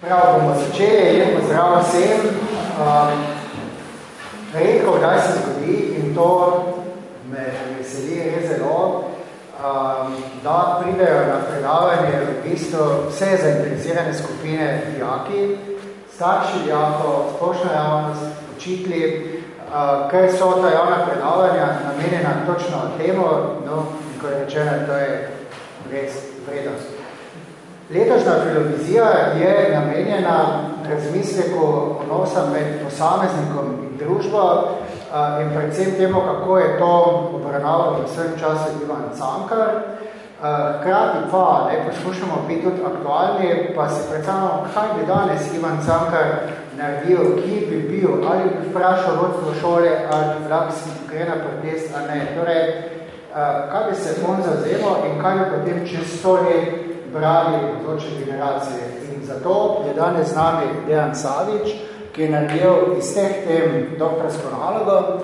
Prav bomo začeli, lep pozdrav vsem. Um, redko, kdaj se zgodi in to me veseli res zelo, um, da pridejo na predavanje v bistvu vse zainteresirane skupine dijaki, starši dijakov, splošna javnost, učitli, uh, ker so ta javna predavanja namenjena točno temu, no, in ko je rečeno, to je res vrednost. Letošnja filozofija je namenjena razmisleku odnosa med posameznikom in družbo in predvsem temu, kako je to obravnaval v vsem času Ivan Cankar. Hkrati pa, ne, poskušamo biti tudi aktualni, pa se predstavljamo, kaj bi danes Ivan Cankar naredil, ki bi bil, ali bi vprašal vodstvo šole, ali bi vlak si gre na protest, ali ne. Torej, kaj bi se on zauzemal in kaj bi potem čez sto let brali odloče generacije. In zato je danes z nami Dejan Savič, ki je naredil iz teh tem doktorsko nalogo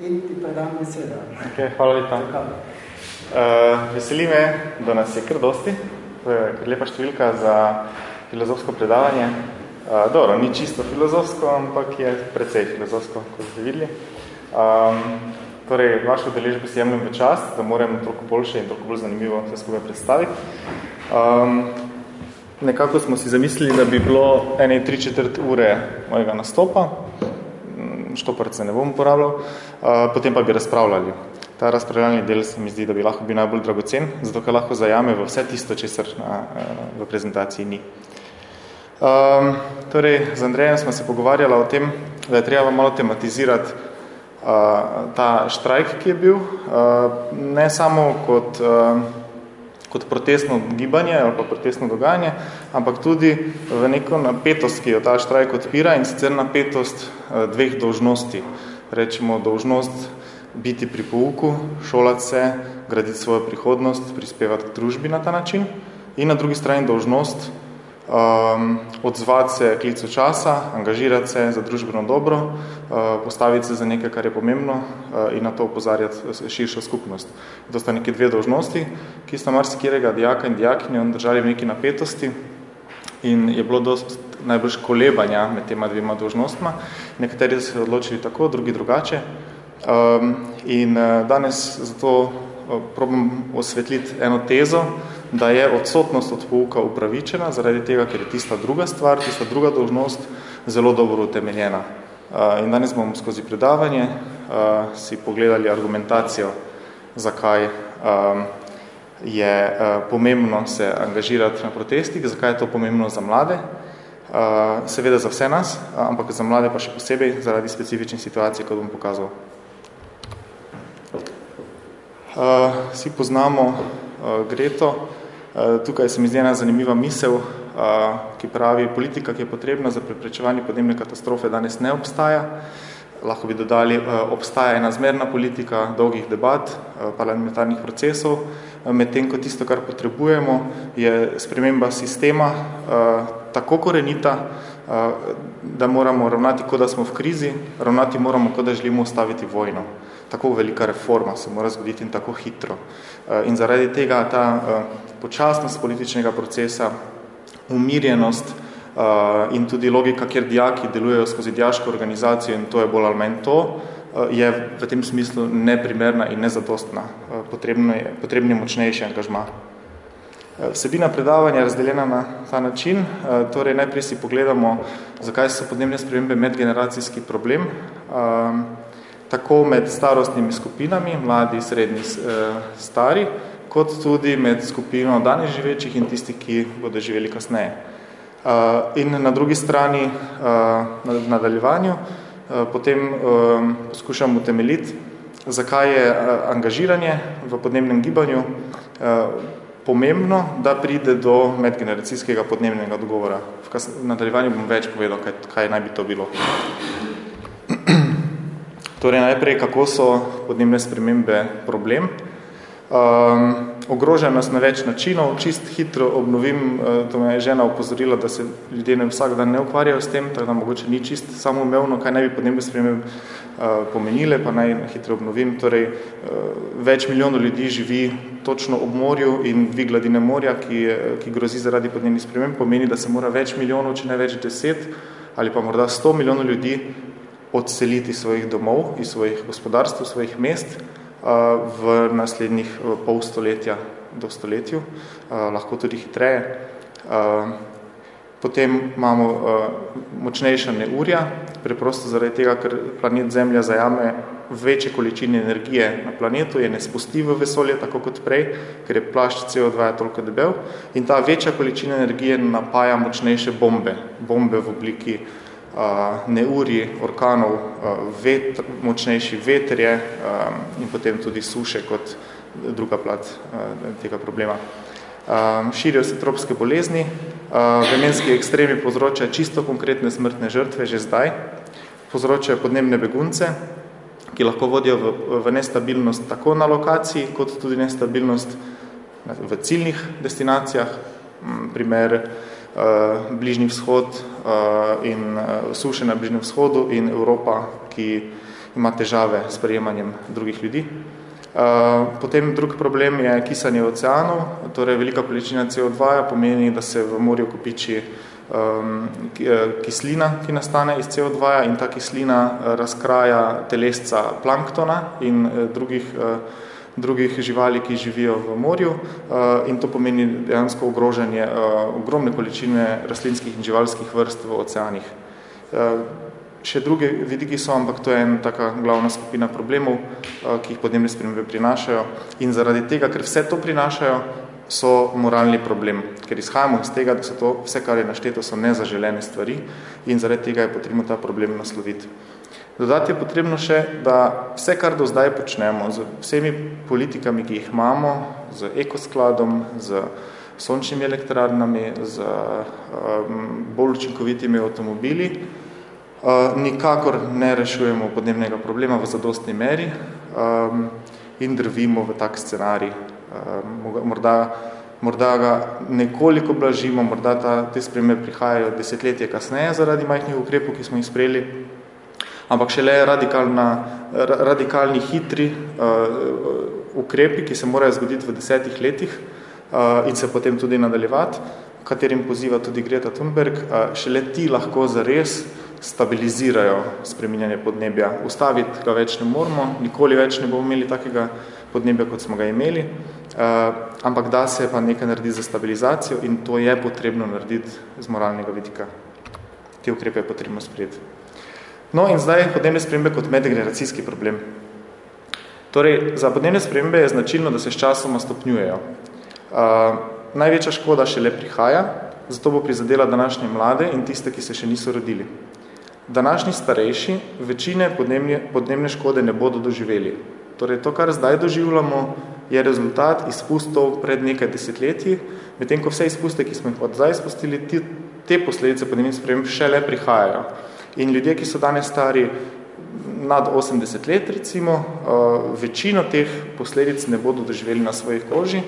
in ti predam besedo. Okay, hvala lepa. Uh, veseli me, da nas je kar dosti. To je lepa številka za filozofsko predavanje. Uh, dobro, ni čisto filozofsko, ampak je precej filozofsko, kot ste videli. Um, Torej, vašo deležbo si jemljem v čast, da moram toliko boljše in toliko bolj zanimivo vse skupaj predstaviti. Um, nekako smo si zamislili, da bi bilo ene tri četrt ure mojega nastopa, mm, štopart se ne bom uporabljal, uh, potem pa bi razpravljali. Ta razpravljalni del se mi zdi, da bi lahko bil najbolj dragocen, zato ker lahko zajame v vse tisto, česar na, uh, v prezentaciji ni. Um, torej, z Andrejem smo se pogovarjali o tem, da je treba malo tematizirati ta štrajk, ki je bil, ne samo kot, kot protestno gibanje ali pa protestno dogajanje, ampak tudi v neko napetost, ki jo ta štrajk odpira in sicer napetost dveh dolžnosti. Rečemo dolžnost biti pri pouku, šolati se, graditi svojo prihodnost, prispevati k družbi na ta način in na drugi strani dolžnost um, odzvati se klicu časa, angažirati se za družbeno dobro, uh, postaviti se za nekaj, kar je pomembno uh, in na to upozarjati širšo skupnost. To sta neke dve dožnosti, ki sta marsikjerega dijaka in dijakinjo držali v neki napetosti in je bilo dost najbolj kolebanja med tema dvema dožnostma. Nekateri so se odločili tako, drugi drugače. Um, in uh, danes zato uh, probam osvetliti eno tezo, da je odsotnost od pouka upravičena, zaradi tega, ker je tista druga stvar, tista druga dolžnost zelo dobro utemeljena. In danes bomo skozi predavanje si pogledali argumentacijo, zakaj je pomembno se angažirati na protestih, zakaj je to pomembno za mlade, seveda za vse nas, ampak za mlade pa še posebej zaradi specifičnih situacij, kot bom pokazal. Vsi poznamo Greto, tukaj se mi zdi ena zanimiva misel, eh, ki pravi, politika, ki je potrebna za preprečevanje podnebne katastrofe, danes ne obstaja. Lahko bi dodali, eh, obstaja ena zmerna politika dolgih debat, parlamentarnih procesov, medtem ko tisto, kar potrebujemo, je sprememba sistema tako korenita, da moramo ravnati, kot da smo v krizi, ravnati moramo, kot da želimo ustaviti vojno. Tako velika reforma se mora zgoditi in tako hitro. In zaradi tega ta počasnost političnega procesa, umirjenost uh, in tudi logika, kjer dijaki delujejo skozi dijaško organizacijo in to je bolj ali manj to, je v tem smislu neprimerna in nezadostna. Potrebno je, potrebno je močnejši angažma. Vsebina predavanja je razdeljena na ta način, torej najprej si pogledamo, zakaj so podnebne spremembe medgeneracijski problem, tako med starostnimi skupinami, mladi, srednji, stari, kot tudi med skupino danes živečih in tistih, ki bodo živeli kasneje. Uh, in na drugi strani, uh, na nadaljevanju, potem poskušam utemeljiti, zakaj je angažiranje v podnebnem gibanju pomembno, da pride do medgeneracijskega podnebnega dogovora. V nadaljevanju bom več povedal, kaj, kaj naj bi to bilo. Torej najprej, kako so podnebne spremembe problem. Um, ogroža nas na več načinov, čist hitro obnovim, uh, to me je žena upozorila, da se ljudje ne vsak dan ne ukvarjajo s tem, tako da mogoče ni čist samoumevno, kaj naj bi podnebne spremembe uh, pomenile, pa naj hitro obnovim. Torej, uh, več milijonov ljudi živi točno ob morju in dvig gladine morja, ki, ki grozi zaradi podnebnih sprememb, pomeni, da se mora več milijonov, če ne več deset ali pa morda sto milijonov ljudi odseliti svojih domov, iz svojih gospodarstv, svojih mest, v naslednjih pol stoletja do stoletju, lahko tudi hitreje. Potem imamo močnejša neurja, preprosto zaradi tega, ker planet Zemlja zajame večje količine energije na planetu, je ne spusti v vesolje, tako kot prej, ker je plašč CO2 toliko debel, in ta večja količina energije napaja močnejše bombe, bombe v obliki uh, neurji, orkanov, vet, močnejši vetrje in potem tudi suše kot druga plat tega problema. Širijo se tropske bolezni, vremenski ekstremi povzročajo čisto konkretne smrtne žrtve že zdaj, povzročajo podnebne begunce, ki lahko vodijo v, v nestabilnost tako na lokaciji, kot tudi nestabilnost v ciljnih destinacijah, primer Bližnji vzhod uh, in uh, suše na Bližnjem vzhodu in Evropa, ki ima težave s prejemanjem drugih ljudi. Potem drug problem je kisanje oceanov, torej velika količina CO2 pomeni, da se v morju kopiči um, kislina, ki nastane iz CO2 in ta kislina razkraja telesca planktona in drugih drugih živali, ki živijo v morju eh, in to pomeni dejansko ogrožanje eh, ogromne količine rastlinskih in živalskih vrst v oceanih. Eh, še druge vidiki so, ampak to je ena taka glavna skupina problemov, ki jih podnebne spremembe prinašajo in zaradi tega, ker vse to prinašajo, so moralni problem, ker izhajamo iz tega, da so to vse, kar je našteto, so nezaželene stvari in zaradi tega je potrebno ta problem nasloviti. Dodati je potrebno še, da vse, kar do zdaj počnemo, z vsemi politikami, ki jih imamo, z ekoskladom, z sončnimi elektrarnami, z um, bolj učinkovitimi avtomobili, uh, nikakor ne rešujemo podnebnega problema v zadostni meri um, in drvimo v tak scenarij. Um, morda, morda ga nekoliko blažimo, morda ta, te spremembe prihajajo desetletje kasneje zaradi majhnih ukrepov, ki smo jih sprejeli, ampak šele radikalna, radikalni hitri uh, ukrepi, ki se morajo zgoditi v desetih letih uh, in se potem tudi nadaljevati, katerim poziva tudi Greta Thunberg, uh, šele ti lahko zares stabilizirajo spreminjanje podnebja. Ustaviti ga več ne moramo, nikoli več ne bomo imeli takega podnebja, kot smo ga imeli, uh, ampak da se pa nekaj naredi za stabilizacijo in to je potrebno narediti z moralnega vidika. Te ukrepe je potrebno sprejeti. No in zdaj podnebne spremembe kot medgeneracijski problem. Torej, za podnebne spremembe je značilno, da se s časoma stopnjujejo. Uh, največja škoda še le prihaja, zato bo prizadela današnje mlade in tiste, ki se še niso rodili. Današnji starejši večine podnebne, podnebne škode ne bodo doživeli. Torej, to, kar zdaj doživljamo, je rezultat izpustov pred nekaj desetletji, medtem ko vse izpuste, ki smo jih od zdaj izpustili, te posledice podnebnih sprememb še le prihajajo. In ljudje, ki so danes stari nad 80 let, recimo, uh, večino teh posledic ne bodo doživeli na svojih koži,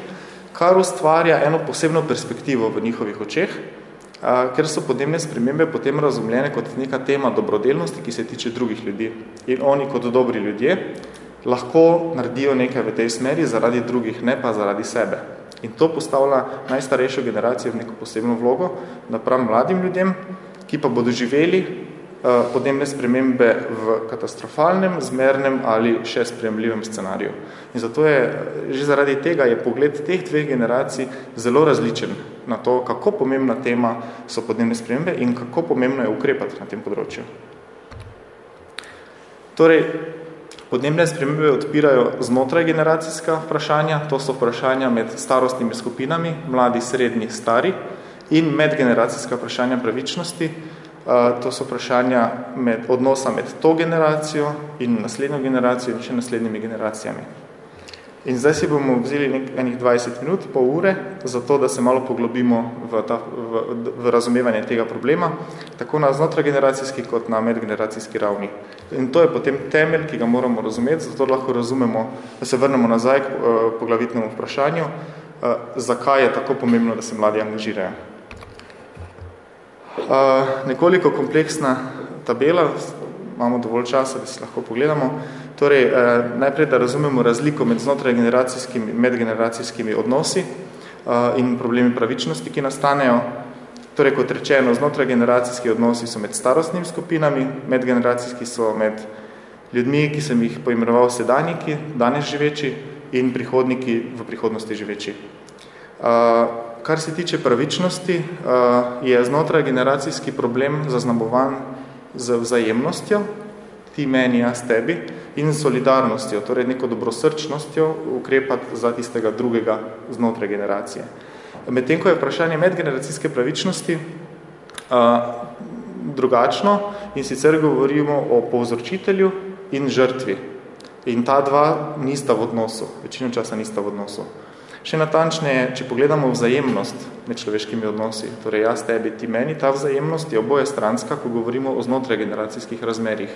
kar ustvarja eno posebno perspektivo v njihovih očeh, uh, ker so podnebne spremembe potem razumljene kot neka tema dobrodelnosti, ki se tiče drugih ljudi. In oni kot dobri ljudje lahko naredijo nekaj v tej smeri zaradi drugih, ne pa zaradi sebe. In to postavlja najstarejšo generacijo v neko posebno vlogo, naprav mladim ljudem, ki pa bodo živeli Eh, podnebne spremembe v katastrofalnem, zmernem ali še spremljivem scenariju. In zato je, že zaradi tega je pogled teh dveh generacij zelo različen na to, kako pomembna tema so podnebne spremembe in kako pomembno je ukrepati na tem področju. Torej, podnebne spremembe odpirajo znotraj generacijska vprašanja, to so vprašanja med starostnimi skupinami, mladi, srednji, stari, in medgeneracijska vprašanja pravičnosti, To so vprašanja med, odnosa med to generacijo in naslednjo generacijo in še naslednjimi generacijami. In zdaj si bomo vzeli nekaj 20 minut, pol ure, zato da se malo poglobimo v, ta, v, v razumevanje tega problema, tako na znotrageneracijski kot na medgeneracijski ravni. In to je potem temelj, ki ga moramo razumeti, zato lahko razumemo, da se vrnemo nazaj k uh, poglavitnemu vprašanju, uh, zakaj je tako pomembno, da se mladi angažirajo. Uh, nekoliko kompleksna tabela, imamo dovolj časa, da si lahko pogledamo. Torej, eh, najprej, da razumemo razliko med znotraj generacijskimi medgeneracijskimi odnosi eh, in problemi pravičnosti, ki nastanejo. Torej, kot rečeno, znotraj generacijski odnosi so med starostnimi skupinami, medgeneracijski so med ljudmi, ki sem jih poimenoval sedanjiki, danes živeči in prihodniki v prihodnosti živeči. Eh, kar se tiče pravičnosti, je znotraj generacijski problem zaznamovan z vzajemnostjo, ti meni, jaz tebi, in solidarnostjo, torej neko dobrosrčnostjo ukrepati za tistega drugega znotraj generacije. Medtem, ko je vprašanje medgeneracijske pravičnosti drugačno in sicer govorimo o povzročitelju in žrtvi. In ta dva nista v odnosu, večino časa nista v odnosu. Še natančneje, če pogledamo vzajemnost med človeškimi odnosi, torej jaz tebi, ti meni, ta vzajemnost je oboje stranska, ko govorimo o znotraj generacijskih razmerih.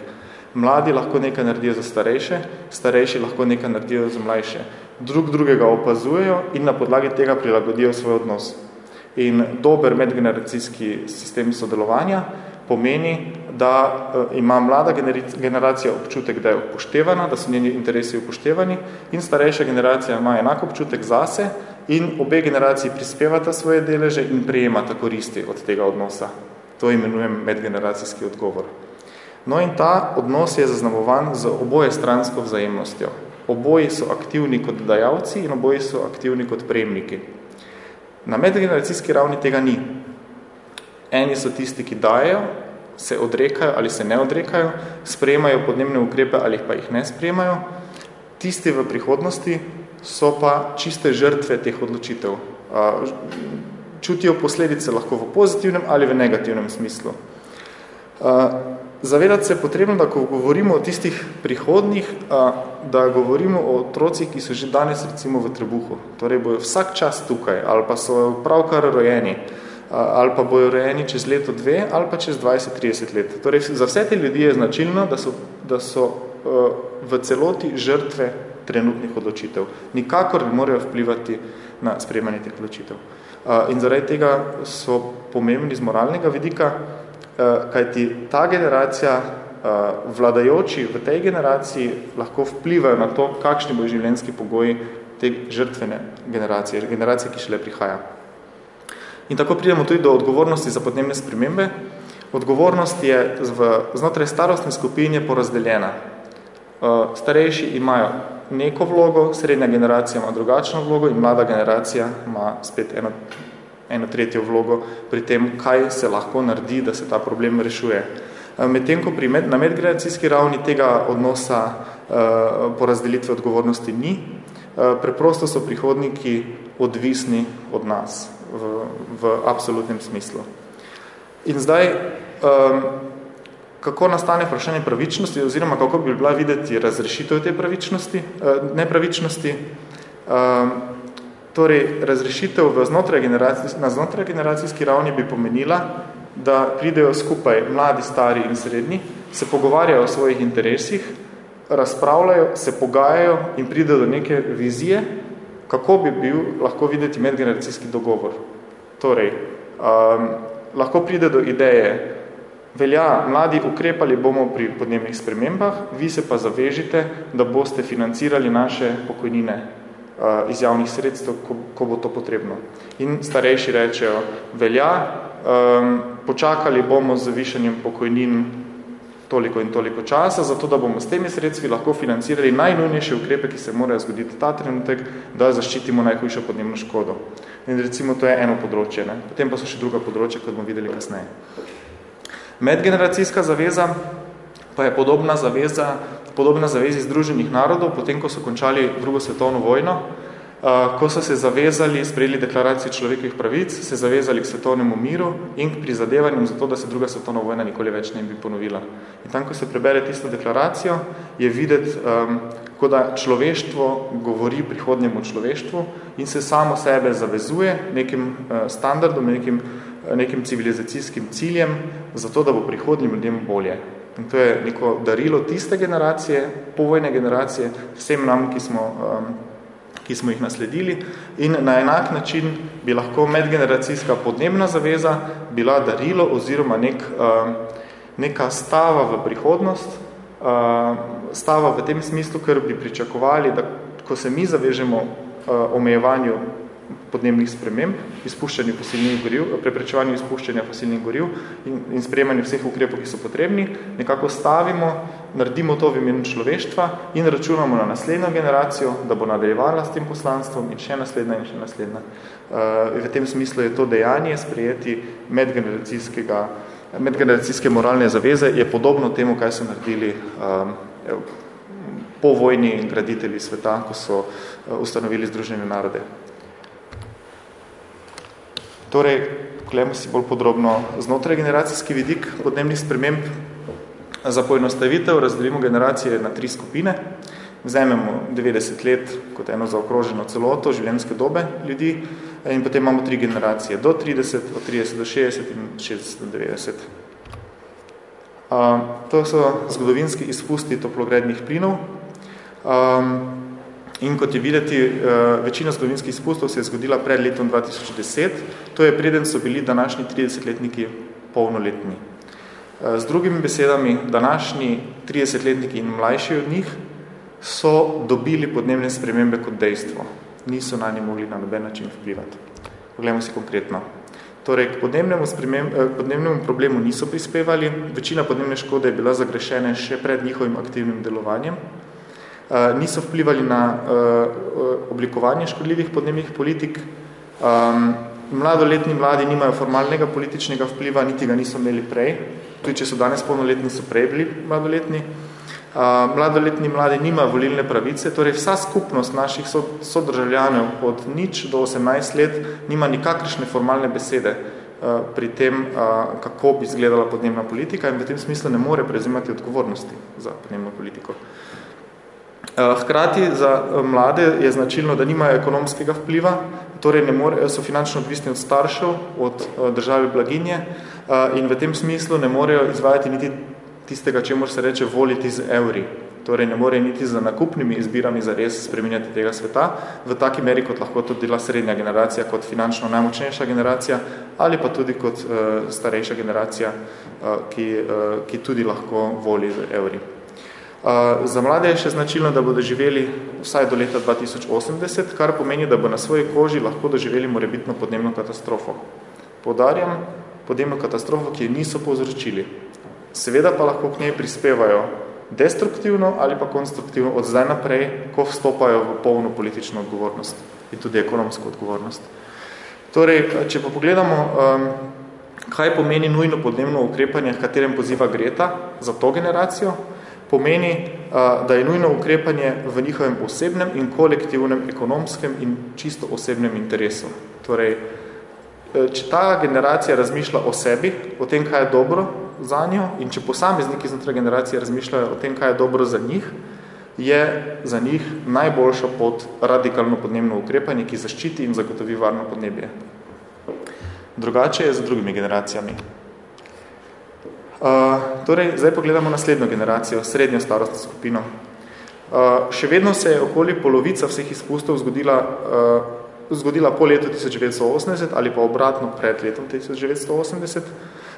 Mladi lahko nekaj naredijo za starejše, starejši lahko nekaj naredijo za mlajše. Drug drugega opazujejo in na podlagi tega prilagodijo svoj odnos. In dober medgeneracijski sistem sodelovanja pomeni, da uh, ima mlada generacija občutek, da je upoštevana, da so njeni interesi upoštevani in starejša generacija ima enak občutek zase in obe generaciji prispevata svoje deleže in prejemata koristi od tega odnosa. To imenujem medgeneracijski odgovor. No in ta odnos je zaznamovan z oboje stransko vzajemnostjo. Oboji so aktivni kot dajalci in oboji so aktivni kot prejemniki. Na medgeneracijski ravni tega ni. Eni so tisti, ki dajejo, se odrekajo ali se ne odrekajo, sprejemajo podnebne ukrepe ali pa jih ne sprejemajo. Tisti v prihodnosti so pa čiste žrtve teh odločitev. Čutijo posledice lahko v pozitivnem ali v negativnem smislu. Zavedati se je potrebno, da ko govorimo o tistih prihodnih, da govorimo o otrocih, ki so že danes recimo v trebuhu. Torej bojo vsak čas tukaj ali pa so pravkar rojeni ali pa bojo rojeni čez leto dve ali pa čez 20-30 let. Torej, za vse te ljudi je značilno, da so, da so v celoti žrtve trenutnih odločitev. Nikakor ne morejo vplivati na sprejemanje teh odločitev. In zaradi tega so pomembni z moralnega vidika, kajti ta generacija, vladajoči v tej generaciji, lahko vplivajo na to, kakšni bojo življenjski pogoji te žrtvene generacije, generacije, ki šele prihaja. In tako pridemo tudi do odgovornosti za podnebne spremembe. Odgovornost je v, znotraj starostne skupine porazdeljena. Uh, starejši imajo neko vlogo, srednja generacija ima drugačno vlogo in mlada generacija ima spet eno, eno tretjo vlogo pri tem, kaj se lahko naredi, da se ta problem rešuje. Uh, Medtem, ko pri med, na medgeneracijski ravni tega odnosa uh, porazdelitve odgovornosti ni, preprosto so prihodniki odvisni od nas v, v absolutnem smislu. In zdaj, um, kako nastane vprašanje pravičnosti, oziroma kako bi bila videti razrešitev te pravičnosti, uh, nepravičnosti, um, torej razrešitev v znotraj na znotraj generacijski ravni bi pomenila, da pridejo skupaj mladi, stari in srednji, se pogovarjajo o svojih interesih, razpravljajo, se pogajajo in pridejo do neke vizije, kako bi bil lahko videti medgeneracijski dogovor. Torej, um, lahko pride do ideje, velja, mladi ukrepali bomo pri podnebnih spremembah, vi se pa zavežite, da boste financirali naše pokojnine uh, iz javnih sredstev, ko, ko bo to potrebno. In starejši rečejo, velja, um, počakali bomo z višanjem pokojnin toliko in toliko časa, zato da bomo s temi sredstvi lahko financirali najnujnejše ukrepe, ki se morajo zgoditi ta trenutek, da zaščitimo najhujšo podnebno škodo. In recimo to je eno področje, ne? potem pa so še druga področja, kot bomo videli kasneje. Medgeneracijska zaveza pa je podobna zaveza, podobna zavezi Združenih narodov, potem ko so končali drugo svetovno vojno, ko so se zavezali, sprejeli deklaracijo človekovih pravic, se zavezali k svetovnemu miru in k prizadevanjem za to, da se druga svetovna vojna nikoli več ne bi ponovila. In tam, ko se prebere tisto deklaracijo, je videti, um, kot da človeštvo govori prihodnjemu človeštvu in se samo sebe zavezuje nekim standardom, nekim, nekim civilizacijskim ciljem, zato da bo prihodnjim ljudem bolje. In to je neko darilo tiste generacije, povojne generacije, vsem nam, ki smo, um, ki smo jih nasledili. In na enak način bi lahko medgeneracijska podnebna zaveza bila darilo oziroma nek, um, neka stava v prihodnost, um, stava v tem smislu, ker bi pričakovali, da ko se mi zavežemo uh, omejevanju podnebnih sprememb, izpuščanju fosilnih goriv, preprečevanju izpuščanja fosilnih goriv in, in sprejemanju vseh ukrepov, ki so potrebni, nekako stavimo, naredimo to v imenu človeštva in računamo na naslednjo generacijo, da bo nadaljevala s tem poslanstvom in še naslednja in še naslednja. Uh, v tem smislu je to dejanje sprejeti medgeneracijskega medgeneracijske moralne zaveze je podobno temu, kaj so naredili um, po vojni graditelji sveta, ko so uh, ustanovili Združene narode. Torej, pogledamo si bolj podrobno znotraj generacijski vidik podnebnih sprememb. Za poenostavitev razdelimo generacije na tri skupine. Vzamemo 90 let kot eno zaokroženo celoto življenjske dobe ljudi in potem imamo tri generacije do 30, od 30 do 60 in 60 do 90. Uh, to so zgodovinski izpusti toplogrednih plinov. Um, In kot je videti, eh, večina zgodovinskih izpustov se je zgodila pred letom 2010, to je preden so bili današnji 30-letniki polnoletni. Eh, z drugimi besedami, današnji 30-letniki in mlajši od njih so dobili podnebne spremembe kot dejstvo. Niso na nje mogli na noben način vplivati. Poglejmo si konkretno. Torej, k podnebnemu, spremem, eh, podnebnemu problemu niso prispevali, večina podnebne škode je bila zagrešena še pred njihovim aktivnim delovanjem, Eh, niso vplivali na uh, oblikovanje škodljivih podnebnih politik. Um, mladoletni mladi nimajo formalnega političnega vpliva, niti ga niso imeli prej. Tudi če so danes polnoletni, so prej bili mladoletni. Uh, mladoletni mladi nimajo volilne pravice, torej vsa skupnost naših sodržavljanov od nič do 18 let nima nikakršne formalne besede uh, pri tem, uh, kako bi izgledala podnebna politika in v tem smislu ne more prezimati odgovornosti za podnebno politiko. Hkrati za mlade je značilno, da nimajo ekonomskega vpliva, torej ne more, so finančno odvisni od staršev, od države blaginje in v tem smislu ne morejo izvajati niti tistega, čemu se reče voliti z evri. Torej ne more niti za nakupnimi izbirami za res spreminjati tega sveta, v taki meri, kot lahko to dela srednja generacija, kot finančno najmočnejša generacija, ali pa tudi kot uh, starejša generacija, uh, ki, uh, ki tudi lahko voli z evri. Za mlade je še značilno, da bodo živeli vsaj do leta 2080, kar pomeni, da bo na svoji koži lahko doživeli morebitno podnebno katastrofo. Podarjam, podnebno katastrofo, ki je niso povzročili. Seveda pa lahko k njej prispevajo destruktivno ali pa konstruktivno od zdaj naprej, ko vstopajo v polno politično odgovornost in tudi ekonomsko odgovornost. Torej, če pa pogledamo, um, kaj pomeni nujno podnebno ukrepanje, v katerem poziva Greta za to generacijo, pomeni, da je nujno ukrepanje v njihovem osebnem in kolektivnem ekonomskem in čisto osebnem interesu. Torej, če ta generacija razmišlja o sebi, o tem, kaj je dobro za njo, in če posamezniki znotraj generacije razmišljajo o tem, kaj je dobro za njih, je za njih najboljša pot radikalno podnebno ukrepanje, ki zaščiti in zagotovi varno podnebje. Drugače je z drugimi generacijami. Uh, torej, zdaj pogledamo naslednjo generacijo, srednjo starostno skupino. Uh, še vedno se je okoli polovica vseh izpustov zgodila, uh, zgodila po letu 1980 ali pa obratno pred letom 1980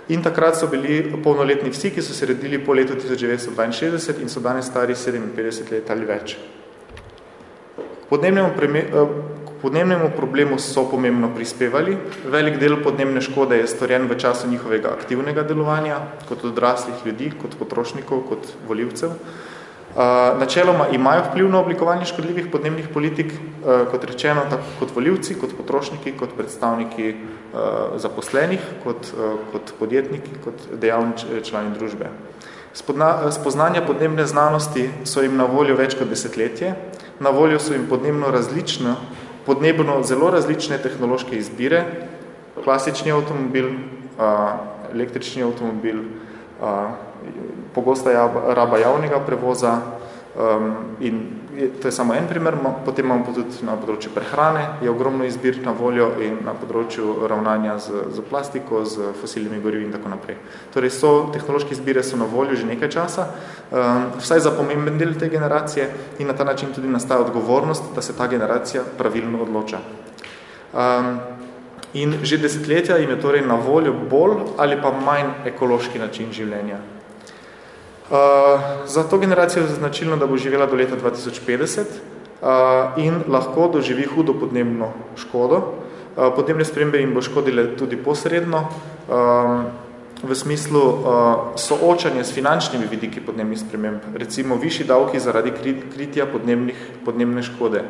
in takrat so bili polnoletni vsi, ki so se redili po letu 1962 in so danes stari 57 let ali več. Podnebnemu, podnebnemu problemu so pomembno prispevali. Velik del podnebne škode je storjen v času njihovega aktivnega delovanja, kot odraslih ljudi, kot potrošnikov, kot voljivcev. Načeloma imajo vpliv na oblikovanje škodljivih podnebnih politik, kot rečeno, tako kot voljivci, kot potrošniki, kot predstavniki zaposlenih, kot, kot podjetniki, kot dejavni člani družbe. Spoznanja podnebne znanosti so jim na voljo več kot desetletje, na voljo so jim podnebno različno podnebno zelo različne tehnološke izbire, klasični avtomobil, električni avtomobil, pogosta raba javnega prevoza, Um, in to je samo en primer, potem imamo pa tudi na področju prehrane, je ogromno izbir na voljo in na področju ravnanja z, z plastiko, z fosilnimi gorivi in tako naprej. Torej, so, tehnološki izbire so na voljo že nekaj časa, um, vsaj za pomemben del te generacije in na ta način tudi nastaja odgovornost, da se ta generacija pravilno odloča. Um, in že desetletja jim je torej na voljo bolj ali pa manj ekološki način življenja. Uh, za to generacijo je značilno, da bo živela do leta 2050 uh, in lahko doživi hudo podnebno škodo. Uh, podnebne spremembe jim bo škodile tudi posredno, um, v smislu uh, soočanja s finančnimi vidiki podnebnih sprememb, recimo višji davki zaradi kritja podnebnih, podnebne škode,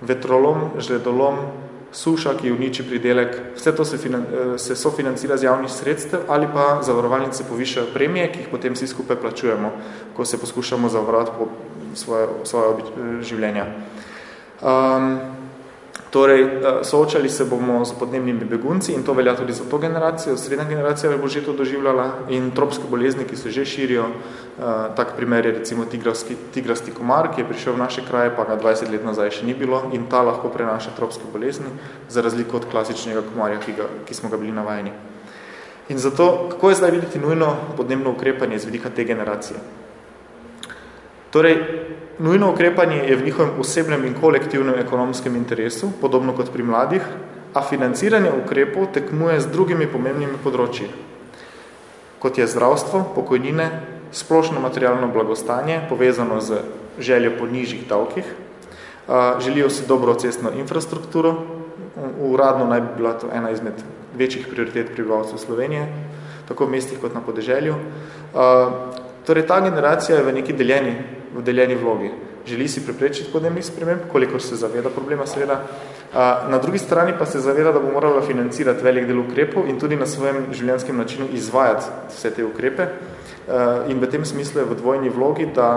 vetrolom, žledolom, suša, ki uniči pridelek, vse to se, eh, se sofinancira z javnih sredstev ali pa zavarovalnice povišajo premije, ki jih potem vsi skupaj plačujemo, ko se poskušamo zavarovati po svoje, svoje eh, življenja. Um, Torej, eh, soočali se bomo z podnebnimi begunci in to velja tudi za to generacijo. Srednja generacija bo že to doživljala in tropske bolezni, ki se že širijo. Eh, tak primer je recimo tigrasti, tigrasti komar, ki je prišel v naše kraje, pa ga 20 let nazaj še ni bilo in ta lahko prenaša tropske bolezni, za razliko od klasičnega komarja, ki, ga, ki smo ga bili navajeni. In zato, kako je zdaj videti nujno podnebno ukrepanje z vidika te generacije? Torej, nujno ukrepanje je v njihovem osebnem in kolektivnem ekonomskem interesu, podobno kot pri mladih, a financiranje ukrepov tekmuje z drugimi pomembnimi področji, kot je zdravstvo, pokojnine, splošno materialno blagostanje, povezano z željo po nižjih davkih, želijo si dobro cestno infrastrukturo, uradno naj bi bila to ena izmed večjih prioritet prebivalcev Slovenije, tako v mestih kot na podeželju. Torej, ta generacija je v neki deljeni v deljeni vlogi. Želi si preprečiti podnebnih sprememb, kolikor se zaveda problema, seveda. Na drugi strani pa se zaveda, da bo morala financirati velik del ukrepov in tudi na svojem življenjskem načinu izvajati vse te ukrepe. In v tem smislu je v dvojni vlogi, da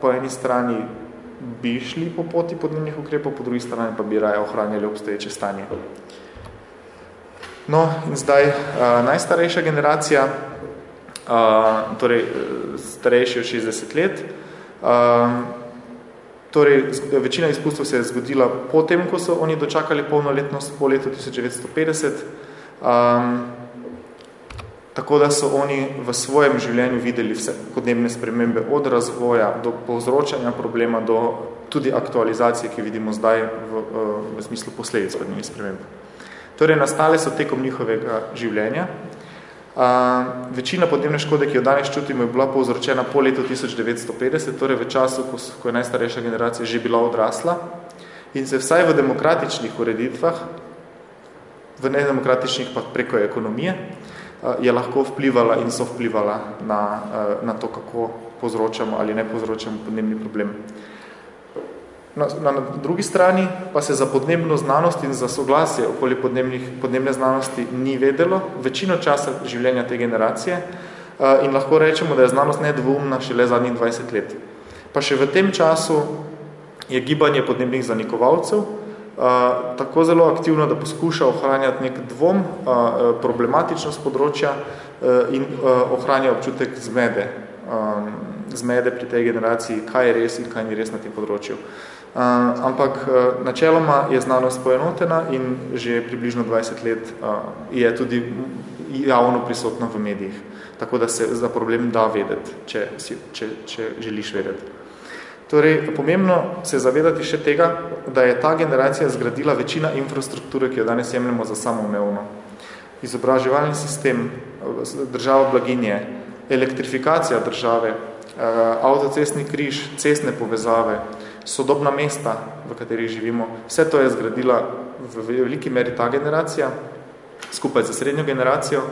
po eni strani bi šli po poti podnebnih ukrepov, po drugi strani pa bi raje ohranjali obstoječe stanje. No, in zdaj najstarejša generacija, torej starejši od 60 let, Um, torej, večina izpustov se je zgodila potem, ko so oni dočakali polnoletnost po letu 1950, um, tako da so oni v svojem življenju videli vse podnebne spremembe od razvoja do povzročanja problema do tudi aktualizacije, ki vidimo zdaj v, v smislu posledic podnebnih sprememb. Torej, nastale so tekom njihovega življenja, večina podnebne škode, ki jo danes čutimo, je bila povzročena po letu 1950, torej v času, ko, ko je najstarejša generacija že bila odrasla in se vsaj v demokratičnih ureditvah, v nedemokratičnih pa preko ekonomije, je lahko vplivala in so vplivala na, na to, kako povzročamo ali ne povzročamo podnebni problem. Na, na, na drugi strani pa se za podnebno znanost in za soglasje okoli podnebne znanosti ni vedelo večino časa življenja te generacije uh, in lahko rečemo, da je znanost nedvoumna šele zadnjih 20 let. Pa še v tem času je gibanje podnebnih zanikovalcev uh, tako zelo aktivno, da poskuša ohranjati nek dvom, uh, problematičnost področja uh, in ohranja občutek zmede, um, zmede pri tej generaciji, kaj je res in kaj ni res na tem področju. Uh, ampak uh, načeloma je znanost poenotena in že približno 20 let uh, je tudi javno prisotna v medijih. Tako da se za problem da vedeti, če, si, če, če želiš vedeti. Torej, pomembno se zavedati še tega, da je ta generacija zgradila večina infrastrukture, ki jo danes jemljamo za samoumevno. Izobraževalni sistem, država blaginje, elektrifikacija države, avtocestni križ, cestne povezave, sodobna mesta, v katerih živimo. Vse to je zgradila v veliki meri ta generacija, skupaj za srednjo generacijo,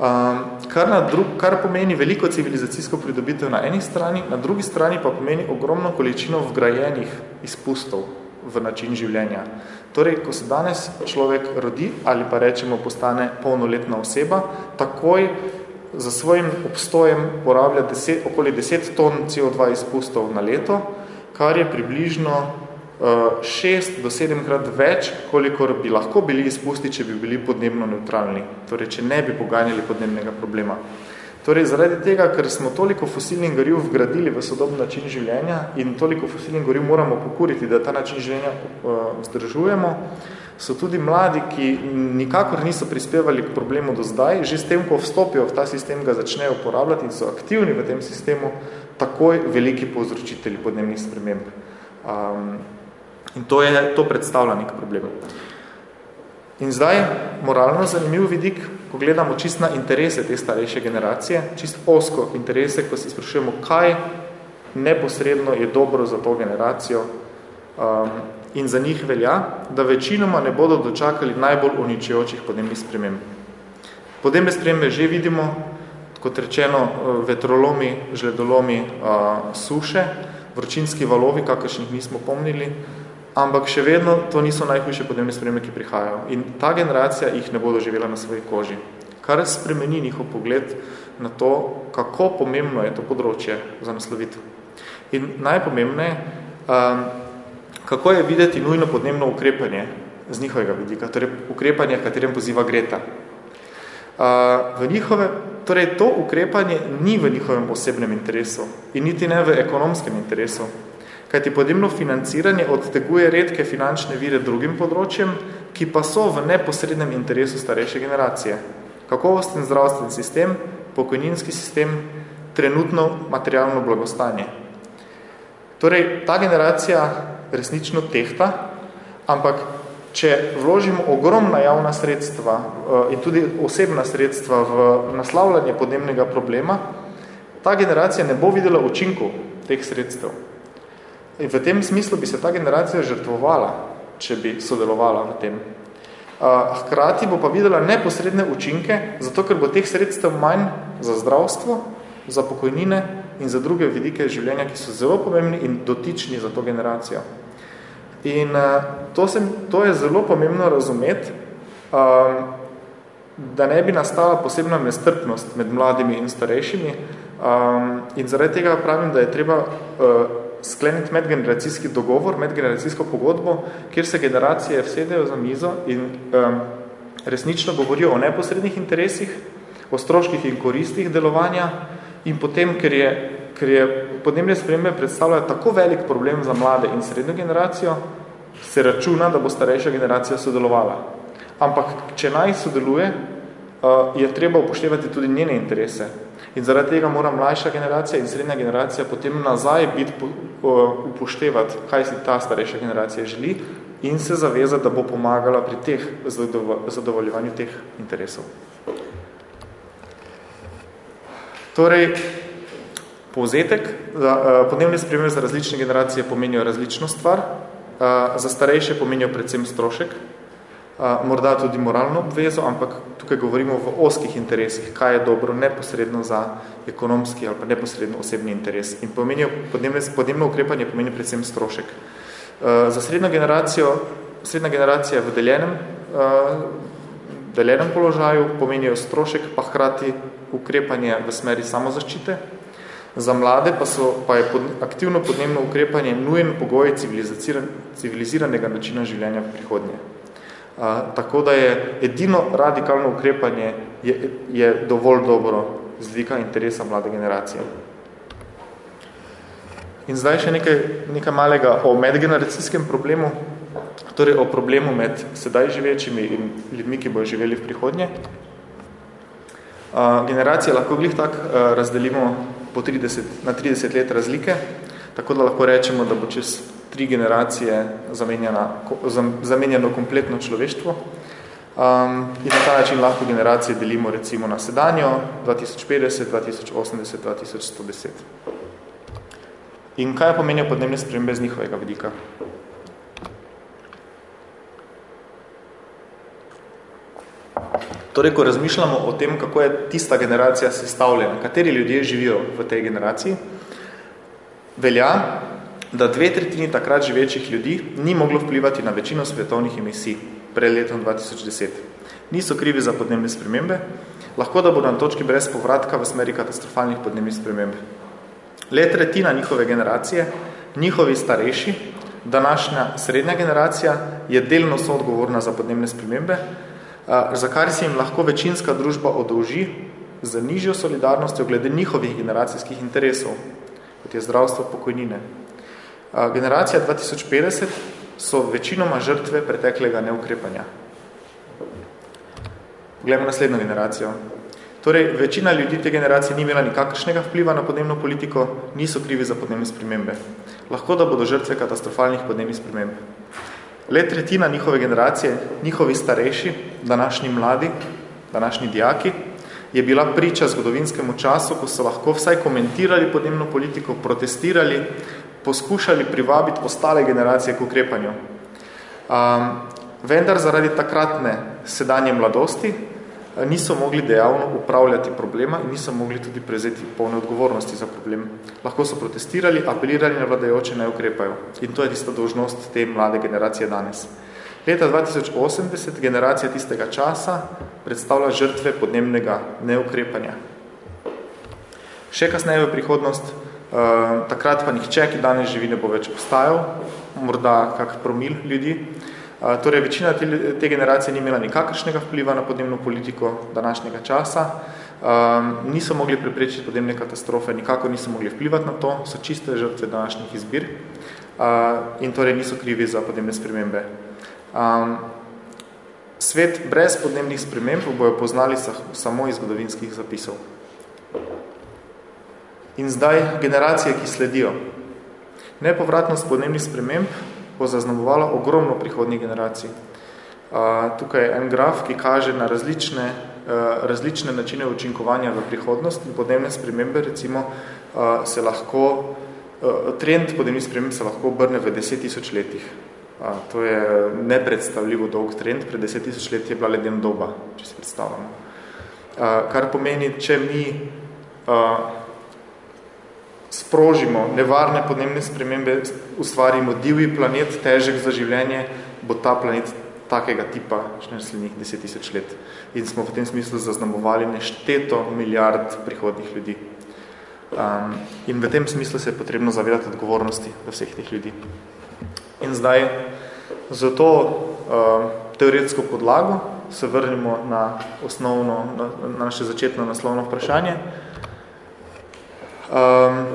um, kar, na drug, kar pomeni veliko civilizacijsko pridobitev na eni strani, na drugi strani pa pomeni ogromno količino vgrajenih izpustov v način življenja. Torej, ko se danes človek rodi ali pa rečemo postane polnoletna oseba, takoj za svojim obstojem porablja deset, okoli 10 ton CO2 izpustov na leto, kar je približno uh, šest do sedemkrat več, kolikor bi lahko bili izpusti, če bi bili podnebno neutralni, torej če ne bi poganjali podnebnega problema. Torej, zaradi tega, ker smo toliko fosilnih goriv vgradili v sodobni način življenja in toliko fosilnih goriv moramo pokuriti, da ta način življenja uh, vzdržujemo, so tudi mladi, ki nikakor niso prispevali k problemu do zdaj, že s tem, ko vstopijo v ta sistem, ga začnejo uporabljati in so aktivni v tem sistemu, takoj veliki povzročitelji podnebnih sprememb. Um, in to, je, to predstavlja nek problem. In zdaj, moralno zanimiv vidik, ko gledamo čist na interese te starejše generacije, čist osko interese, ko se sprašujemo, kaj neposredno je dobro za to generacijo um, in za njih velja, da večinoma ne bodo dočakali najbolj uničujočih podnebnih sprememb. Podnebne spremembe že vidimo, kot rečeno, vetrolomi, žledolomi, uh, suše, vročinski valovi, kakršnih nismo pomnili, ampak še vedno to niso najhujše podnebne spremembe, ki prihajajo. In ta generacija jih ne bo doživela na svoji koži. Kar spremeni njihov pogled na to, kako pomembno je to področje za naslovitev. In najpomembneje, um, kako je videti nujno podnebno ukrepanje z njihovega vidika, torej ukrepanje, katerem poziva Greta. Uh, v njihove, torej to ukrepanje ni v njihovem osebnem interesu in niti ne v ekonomskem interesu, kajti podjemno financiranje odteguje redke finančne vire drugim področjem, ki pa so v neposrednem interesu starejše generacije. Kakovosten zdravstven sistem, pokojninski sistem, trenutno materialno blagostanje. Torej, ta generacija resnično tehta, ampak če vložimo ogromna javna sredstva eh, in tudi osebna sredstva v naslavljanje podnebnega problema, ta generacija ne bo videla učinkov teh sredstev. In v tem smislu bi se ta generacija žrtvovala, če bi sodelovala v tem. Hkrati bo pa videla neposredne učinke, zato ker bo teh sredstev manj za zdravstvo, za pokojnine in za druge vidike življenja, ki so zelo pomembni in dotični za to generacijo. In to, se, to je zelo pomembno razumeti, da ne bi nastala posebna nestrpnost med mladimi in starejšimi. In zaradi tega pravim, da je treba skleniti medgeneracijski dogovor, medgeneracijsko pogodbo, kjer se generacije vsedejo za mizo in um, resnično govorijo o neposrednih interesih, o stroških in koristih delovanja in potem, ker je, ker je podnebne spremembe predstavljajo tako velik problem za mlade in srednjo generacijo, se računa, da bo starejša generacija sodelovala. Ampak, če naj sodeluje, uh, je treba upoštevati tudi njene interese. In zaradi tega mora mlajša generacija in srednja generacija potem nazaj biti upoštevati, kaj si ta starejša generacija želi in se zavezati, da bo pomagala pri teh zadovoljevanju teh interesov. Torej, povzetek, podnebne spremembe za različne generacije pomenijo različno stvar, za starejše pomenijo predvsem strošek, morda tudi moralno obvezo, ampak tukaj govorimo v oskih interesih, kaj je dobro neposredno za ekonomski ali pa neposredno osebni interes. In pomenijo, podnebne, podnebno ukrepanje pomeni predvsem strošek. Za srednjo generacijo, srednja generacija v deljenem, deljenem položaju pomenijo strošek, pa hkrati ukrepanje v smeri samozaščite. Za mlade pa, so, pa je pod, aktivno podnebno ukrepanje nujen pogoj civiliziranega načina življenja v prihodnje tako da je edino radikalno ukrepanje je, je dovolj dobro z dvika interesa mlade generacije. In zdaj še nekaj, nekaj malega o medgeneracijskem problemu, torej o problemu med sedaj živečimi in ljudmi, ki bojo živeli v prihodnje. Generacije lahko glih tak uh, razdelimo po 30, na 30 let razlike, tako da lahko rečemo, da bo čez tri generacije zamenjeno kompletno človeštvo. Um, in na ta način lahko generacije delimo recimo na sedanjo 2050, 2080, 2110. In kaj pomenijo podnebne spremembe z njihovega vidika? Torej, ko razmišljamo o tem, kako je tista generacija sestavljena, kateri ljudje živijo v tej generaciji, velja, da dve tretjini takrat živečih ljudi ni moglo vplivati na večino svetovnih emisij pred letom 2010. Niso krivi za podnebne spremembe, lahko da bodo na točki brez povratka v smeri katastrofalnih podnebnih sprememb. Le tretjina njihove generacije, njihovi starejši, današnja srednja generacija, je delno soodgovorna za podnebne spremembe, za kar se jim lahko večinska družba odolži z nižjo solidarnostjo glede njihovih generacijskih interesov, kot je zdravstvo pokojnine. Generacija 2050 so večinoma žrtve preteklega neukrepanja. Glejmo naslednjo generacijo. Torej, večina ljudi te generacije ni imela nikakršnega vpliva na podnebno politiko, niso krivi za podnebne spremembe. Lahko da bodo žrtve katastrofalnih podnebnih sprememb. Le tretjina njihove generacije, njihovi starejši, današnji mladi, današnji dijaki, je bila priča zgodovinskemu času, ko so lahko vsaj komentirali podnebno politiko, protestirali, poskušali privabiti ostale generacije k ukrepanju. Um, vendar zaradi takratne sedanje mladosti niso mogli dejavno upravljati problema in niso mogli tudi prezeti polne odgovornosti za problem. Lahko so protestirali, apelirali na vladajoče, ne ukrepajo. In to je tista dožnost te mlade generacije danes. Leta 2080 generacija tistega časa predstavlja žrtve podnebnega neukrepanja. Še kasneje v prihodnost, eh, takrat pa nihče, ki danes živi, ne bo več postajal, morda kak promil ljudi, Torej, večina te, te generacije ni imela nikakršnega vpliva na podnebno politiko današnjega časa, um, niso mogli preprečiti podnebne katastrofe, nikako niso mogli vplivati na to, so čiste žrtve današnjih izbir uh, in torej niso krivi za podnebne spremembe. Um, svet brez podnebnih sprememb bojo poznali samo iz zgodovinskih zapisov. In zdaj generacije, ki sledijo. Nepovratnost podnebnih sprememb bo zaznamovalo ogromno prihodnjih generacij. Tukaj je en graf, ki kaže na različne, uh, različne načine učinkovanja v prihodnost in podnebne spremembe, recimo, se lahko, uh, trend podnebnih sprememb se lahko obrne v 10 tisoč letih. To je nepredstavljivo dolg trend, pred 10 tisoč let je bila ledena doba, če si predstavljamo. Kar pomeni, če mi sprožimo nevarne podnebne spremembe, ustvarimo divji planet, težek za življenje, bo ta planet takega tipa še naslednjih deset tisoč let. In smo v tem smislu zaznamovali nešteto milijard prihodnih ljudi. Um, in v tem smislu se je potrebno zavedati odgovornosti do vseh teh ljudi. In zdaj, za to um, teoretsko podlago se vrnimo na osnovno, na, na naše začetno naslovno vprašanje. Um,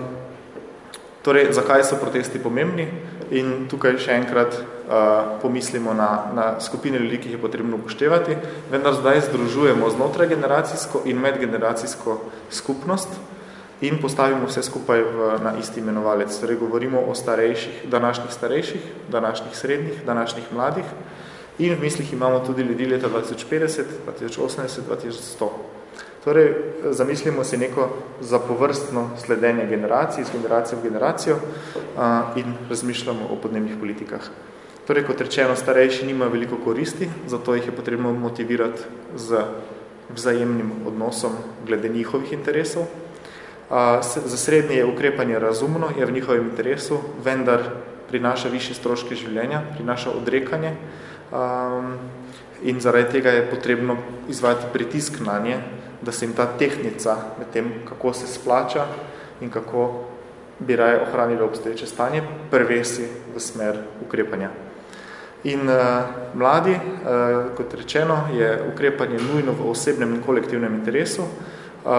torej, zakaj so protesti pomembni? In tukaj še enkrat uh, pomislimo na, na skupine ljudi, ki jih je potrebno upoštevati, vendar zdaj združujemo znotraj generacijsko in medgeneracijsko skupnost in postavimo vse skupaj v, na isti imenovalec. Torej, govorimo o starejših, današnjih starejših, današnjih srednjih, današnjih mladih in v mislih imamo tudi ljudi leta 2050, 2080, 2100. Torej, zamislimo si neko zapovrstno sledenje generacij, iz generacije v generacijo in razmišljamo o podnebnih politikah. Torej, kot rečeno, starejši nimajo veliko koristi, zato jih je potrebno motivirati z vzajemnim odnosom glede njihovih interesov. Za srednje je ukrepanje razumno, je v njihovem interesu, vendar prinaša višje stroške življenja, prinaša odrekanje in zaradi tega je potrebno izvajati pritisk na nje, da se jim ta tehnica med tem, kako se splača in kako bi raje ohranili obstoječe stanje, prevesi v smer ukrepanja. In uh, mladi, uh, kot rečeno, je ukrepanje nujno v osebnem in kolektivnem interesu, uh,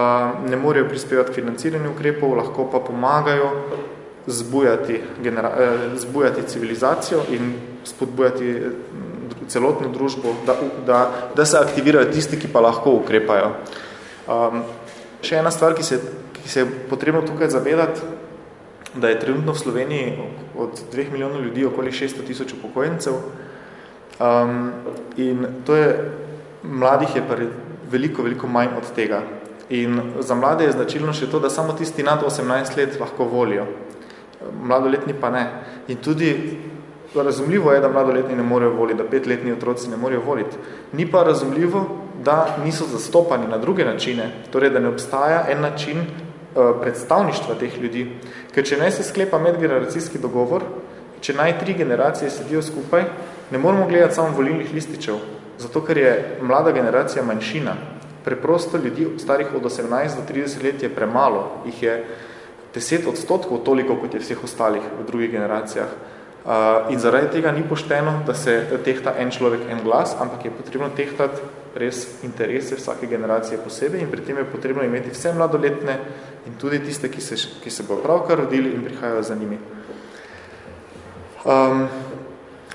ne morejo prispevati k financiranju ukrepov, lahko pa pomagajo zbujati, genera zbujati civilizacijo in spodbujati celotno družbo, da, da, da se aktivirajo tisti, ki pa lahko ukrepajo. Uh, Um, še ena stvar, ki se, ki se je potrebno tukaj zavedati, da je trenutno v Sloveniji od 2 milijonov ljudi okoli 600 tisoč upokojencev um, in to je, mladih je pa veliko, veliko manj od tega. In za mlade je značilno še to, da samo tisti nad 18 let lahko volijo. Mladoletni pa ne. In tudi razumljivo je, da mladoletni ne morejo voliti, da petletni otroci ne morejo voliti. Ni pa razumljivo, da niso zastopani na druge načine, torej da ne obstaja en način uh, predstavništva teh ljudi. Ker če naj se sklepa medgeneracijski dogovor, če naj tri generacije sedijo skupaj, ne moramo gledati samo volilnih lističev, zato ker je mlada generacija manjšina. Preprosto ljudi starih od 18 do 30 let je premalo, jih je 10 odstotkov toliko, kot je vseh ostalih v drugih generacijah. Uh, in zaradi tega ni pošteno, da se tehta en človek, en glas, ampak je potrebno tehtati res interese vsake generacije posebej in pri tem je potrebno imeti vse mladoletne in tudi tiste, ki se, ki se bo pravkar rodili in prihajajo za njimi. Um,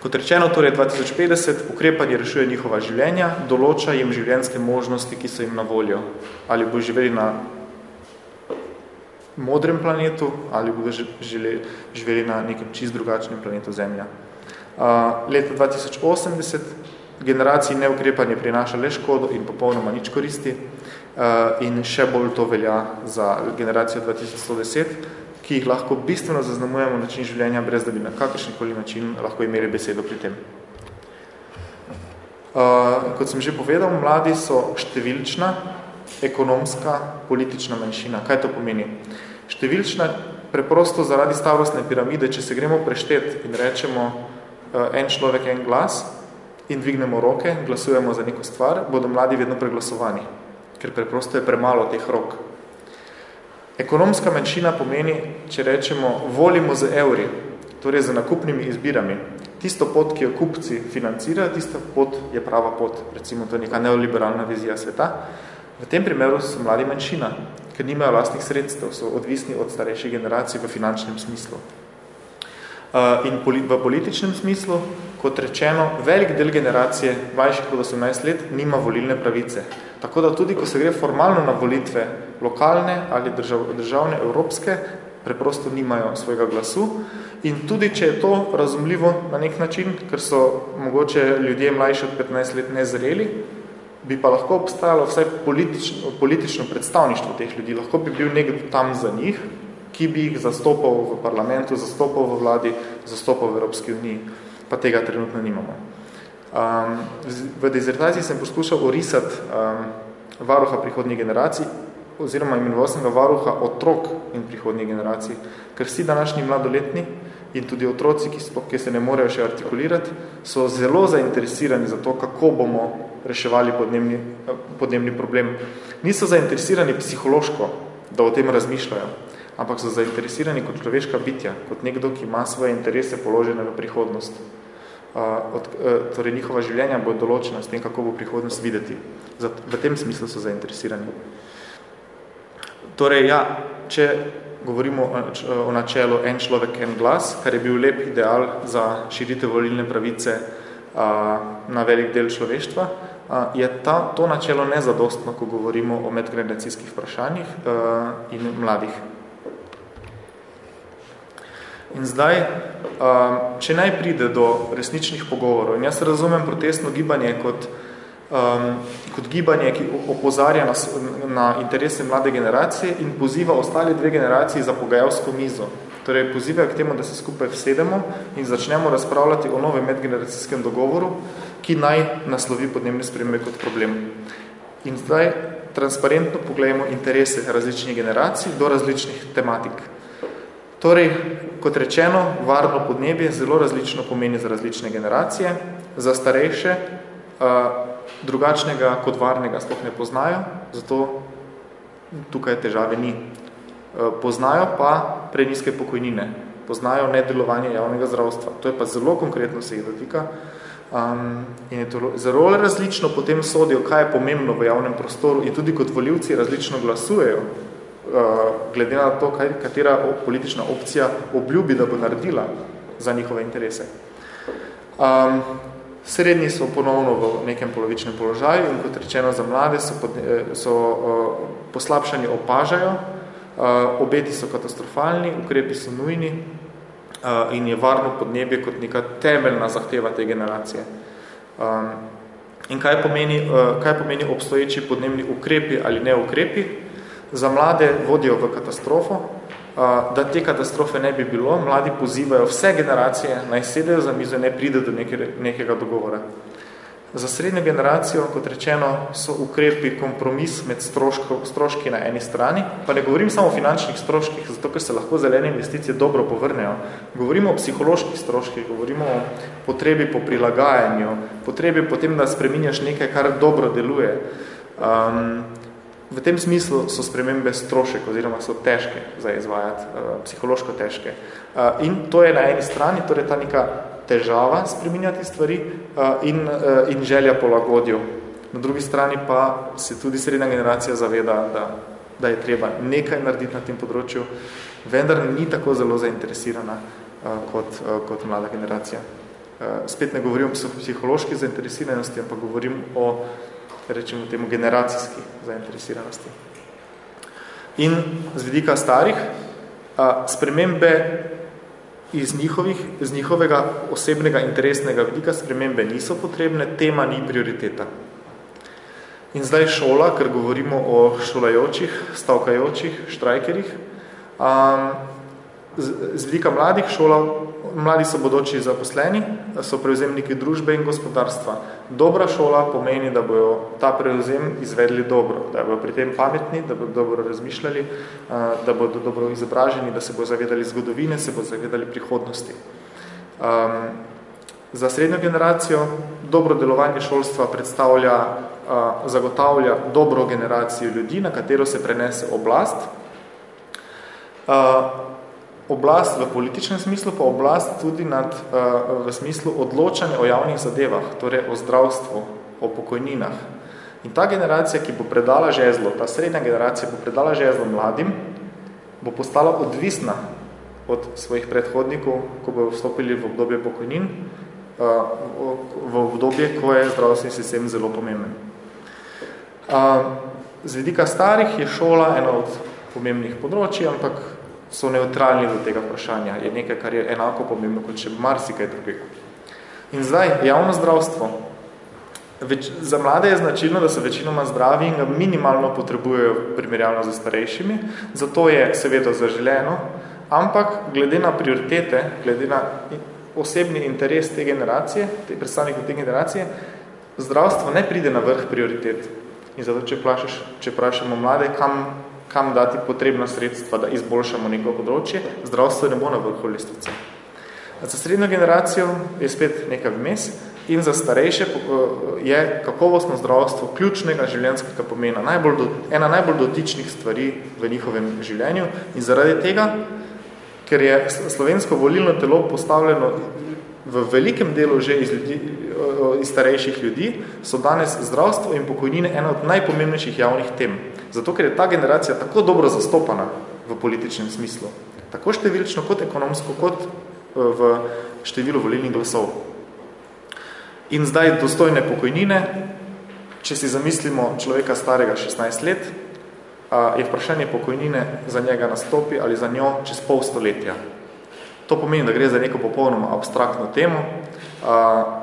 kot rečeno, torej 2050, ukrepanje rešuje njihova življenja, določa jim življenjske možnosti, ki so jim na voljo. Ali bo živeli na modrem planetu, ali bodo živeli na nekem čist drugačnem planetu Zemlja. Uh, leta 2080 generaciji neukrepanje prinaša le škodo in popolnoma nič koristi uh, in še bolj to velja za generacijo 2110, ki jih lahko bistveno zaznamujemo način življenja, brez da bi na kakršnikoli način lahko imeli besedo pri tem. Uh, kot sem že povedal, mladi so številčna, ekonomska, politična manjšina. Kaj to pomeni? Številčna preprosto zaradi starostne piramide, če se gremo preštet in rečemo uh, en človek, en glas, in dvignemo roke, glasujemo za neko stvar, bodo mladi vedno preglasovani, ker preprosto je premalo teh rok. Ekonomska manjšina pomeni, če rečemo, volimo z evri, torej z nakupnimi izbirami. Tisto pot, ki jo kupci financirajo, tista pot je prava pot, recimo to je neka neoliberalna vizija sveta. V tem primeru so mladi manjšina, ker nimajo lastnih sredstev, so odvisni od starejših generacij v finančnem smislu. Uh, in v političnem smislu kot rečeno, velik del generacije, mlajših od 18 let, nima volilne pravice. Tako da tudi, ko se gre formalno na volitve lokalne ali držav, državne, evropske, preprosto nimajo svojega glasu. In tudi, če je to razumljivo na nek način, ker so mogoče ljudje mlajši od 15 let nezreli, bi pa lahko obstajalo vsaj politično, politično predstavništvo teh ljudi. Lahko bi bil nekdo tam za njih, ki bi jih zastopal v parlamentu, zastopal v vladi, zastopal v Evropski uniji pa tega trenutno nimamo. Um, v dezertaciji sem poskušal orisati um, varuha prihodnjih generacij oziroma imenovostnega varuha otrok in prihodnjih generacij, ker vsi današnji mladoletni in tudi otroci, ki, spok, ki se ne morejo še artikulirati, so zelo zainteresirani za to, kako bomo reševali podnebni, podnebni problem. Niso zainteresirani psihološko, da o tem razmišljajo, ampak so zainteresirani kot človeška bitja, kot nekdo, ki ima svoje interese položene v prihodnost od, e, torej njihova življenja bo določena s tem, kako bo prihodnost videti. V tem smislu so zainteresirani. Torej, ja, če govorimo o načelu en človek, en glas, kar je bil lep ideal za širitev volilne pravice na velik del človeštva, je ta, to načelo nezadostno, ko govorimo o medgeneracijskih vprašanjih in mladih. In zdaj, um, če naj pride do resničnih pogovorov, in jaz razumem protestno gibanje kot, um, kot gibanje, ki opozarja na, na interese mlade generacije in poziva ostale dve generaciji za pogajalsko mizo. Torej, pozivajo k temu, da se skupaj vsedemo in začnemo razpravljati o novem medgeneracijskem dogovoru, ki naj naslovi podnebne spremembe kot problem. In zdaj transparentno pogledamo interese različnih generacij do različnih tematik. Torej, kot rečeno, varno podnebje zelo različno pomeni za različne generacije, za starejše drugačnega kot varnega sploh ne poznajo, zato tukaj težave ni. Poznajo pa preniske pokojnine, poznajo nedelovanje javnega zdravstva. To je pa zelo konkretno se jih dotika. Um, in je to zelo različno potem sodijo, kaj je pomembno v javnem prostoru in tudi kot voljivci različno glasujejo Eh, glede na to, kaj, katera politična opcija obljubi, da bo naredila za njihove interese. Um, srednji so ponovno v nekem polovičnem položaju in kot rečeno za mlade so, pod, eh, so uh, poslabšanje opažajo, uh, obeti so katastrofalni, ukrepi so nujni uh, in je varno podnebje kot neka temeljna zahteva te generacije. Um, in kaj pomeni, uh, kaj pomeni obstoječi podnebni ukrepi ali ne ukrepi? Za mlade vodijo v katastrofo, da te katastrofe ne bi bilo, mladi pozivajo vse generacije, naj sedejo za mizo, ne pride do nekega dogovora. Za srednjo generacijo, kot rečeno, so ukrepi kompromis med stroško, stroški na eni strani, pa ne govorim samo o finančnih stroških, zato ker se lahko zelene investicije dobro povrnejo. Govorimo o psiholoških stroških, govorimo o potrebi po prilagajanju, potrebi po tem, da spreminjaš nekaj, kar dobro deluje. Um, V tem smislu so spremembe strošek oziroma so težke za izvajati, uh, psihološko težke. Uh, in to je na eni strani, torej ta neka težava spreminjati stvari uh, in, in želja po lagodju. Na drugi strani pa se tudi srednja generacija zaveda, da, da je treba nekaj narediti na tem področju, vendar ni tako zelo zainteresirana kot, kot mlada generacija. Spet ne govorim o psihološki zainteresiranosti, ampak govorim o rečemo temu generacijski zainteresiranosti. In z vidika starih, uh, spremembe iz, njihovih, iz njihovega osebnega interesnega vidika spremembe niso potrebne, tema ni prioriteta. In zdaj šola, ker govorimo o šolajočih, stavkajočih, štrajkerih, um, z, z vidika mladih šola, mladi so bodoči zaposleni, so prevzemniki družbe in gospodarstva. Dobra šola pomeni, da bojo ta prevzem izvedli dobro, da bojo pri tem pametni, da bodo dobro razmišljali, da bodo dobro izobraženi, da se bodo zavedali zgodovine, se bodo zavedali prihodnosti. Um, za srednjo generacijo dobro delovanje šolstva predstavlja, uh, zagotavlja dobro generacijo ljudi, na katero se prenese oblast. Uh, oblast v političnem smislu, pa oblast tudi nad, uh, v smislu odločanja o javnih zadevah, torej o zdravstvu, o pokojninah. In ta generacija, ki bo predala žezlo, ta srednja generacija bo predala žezlo mladim, bo postala odvisna od svojih predhodnikov, ko bo vstopili v obdobje pokojnin, uh, v obdobje, ko je zdravstveni sistem zelo pomemben. Uh, z vidika starih je šola ena od pomembnih področji, ampak so neutralni do tega vprašanja. Je nekaj, kar je enako pomembno kot še marsikaj drugega. In zdaj, javno zdravstvo. Več, za mlade je značilno, da so večinoma zdravi in ga minimalno potrebujejo primerjalno z starejšimi, zato je seveda zaželeno, ampak glede na prioritete, glede na osebni interes te generacije, te predstavnike te generacije, zdravstvo ne pride na vrh prioritet. In zato, če, plašaš, če vprašamo mlade, kam kam dati potrebna sredstva, da izboljšamo neko področje, zdravstvo ne bo na vrhu lestvice. Za srednjo generacijo je spet nekaj vmes in za starejše je kakovostno zdravstvo ključnega življenjskega pomena, najbolj do, ena najbolj dotičnih stvari v njihovem življenju in zaradi tega, ker je slovensko volilno telo postavljeno v velikem delu že iz, ljudi, iz starejših ljudi, so danes zdravstvo in pokojnine ena od najpomembnejših javnih tem. Zato, ker je ta generacija tako dobro zastopana v političnem smislu, tako številčno kot ekonomsko, kot eh, v številu volilnih glasov. In zdaj dostojne pokojnine, če si zamislimo človeka starega 16 let, je vprašanje pokojnine za njega nastopi ali za njo čez pol stoletja. To pomeni, da gre za neko popolnoma abstraktno temo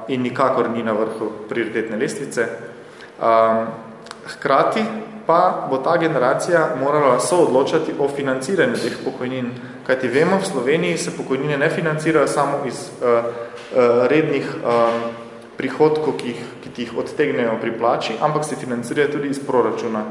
in nikakor ni na vrhu prioritetne lestvice. Hkrati pa bo ta generacija morala soodločati o financiranju teh pokojnin. Kajti vemo, v Sloveniji se pokojnine ne financirajo samo iz uh, uh, rednih uh, prihodkov, ki, jih, ki jih odtegnejo pri plači, ampak se financirajo tudi iz proračuna.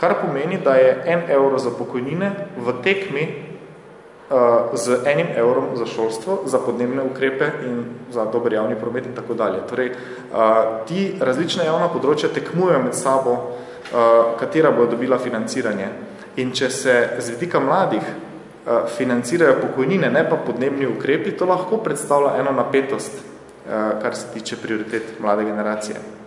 Kar pomeni, da je en evro za pokojnine v tekmi uh, z enim evrom za šolstvo, za podnebne ukrepe in za dober javni promet in tako dalje. Torej, uh, ti različne javna področja tekmujejo med sabo Eh, katera bo dobila financiranje. In če se z vidika mladih eh, financirajo pokojnine, ne pa podnebni ukrepi, to lahko predstavlja eno napetost, eh, kar se tiče prioritet mlade generacije.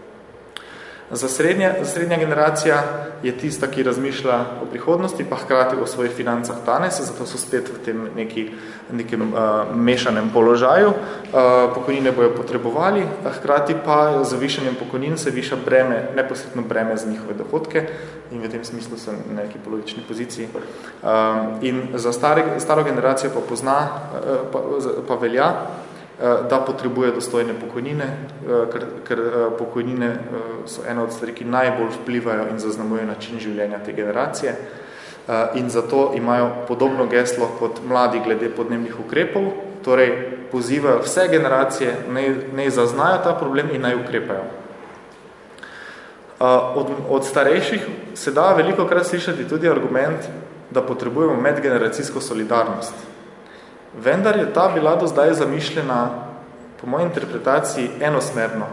Za srednja, za srednja generacija je tista, ki razmišlja o prihodnosti, pa hkrati o svojih financah danes, zato so spet v tem neki, nekem uh, mešanem položaju. Uh, pokojnine bojo potrebovali, hkrati pa z višanjem pokojnin se viša breme, neposredno breme za njihove dohodke in v tem smislu so na neki polovični poziciji. Uh, in za stare, staro generacijo pa pozna, uh, pa, pa velja, da potrebuje dostojne pokojnine, eh, ker, ker eh, pokojnine so ena od stvari, ki najbolj vplivajo in zaznamujejo način življenja te generacije. In zato imajo podobno geslo kot mladi glede podnebnih ukrepov, torej pozivajo vse generacije, naj, naj zaznajo ta problem in naj ukrepajo. Od, od starejših se da veliko krat slišati tudi argument, da potrebujemo medgeneracijsko solidarnost. Vendar je ta bila do zdaj zamišljena, po moji interpretaciji, enosmerno.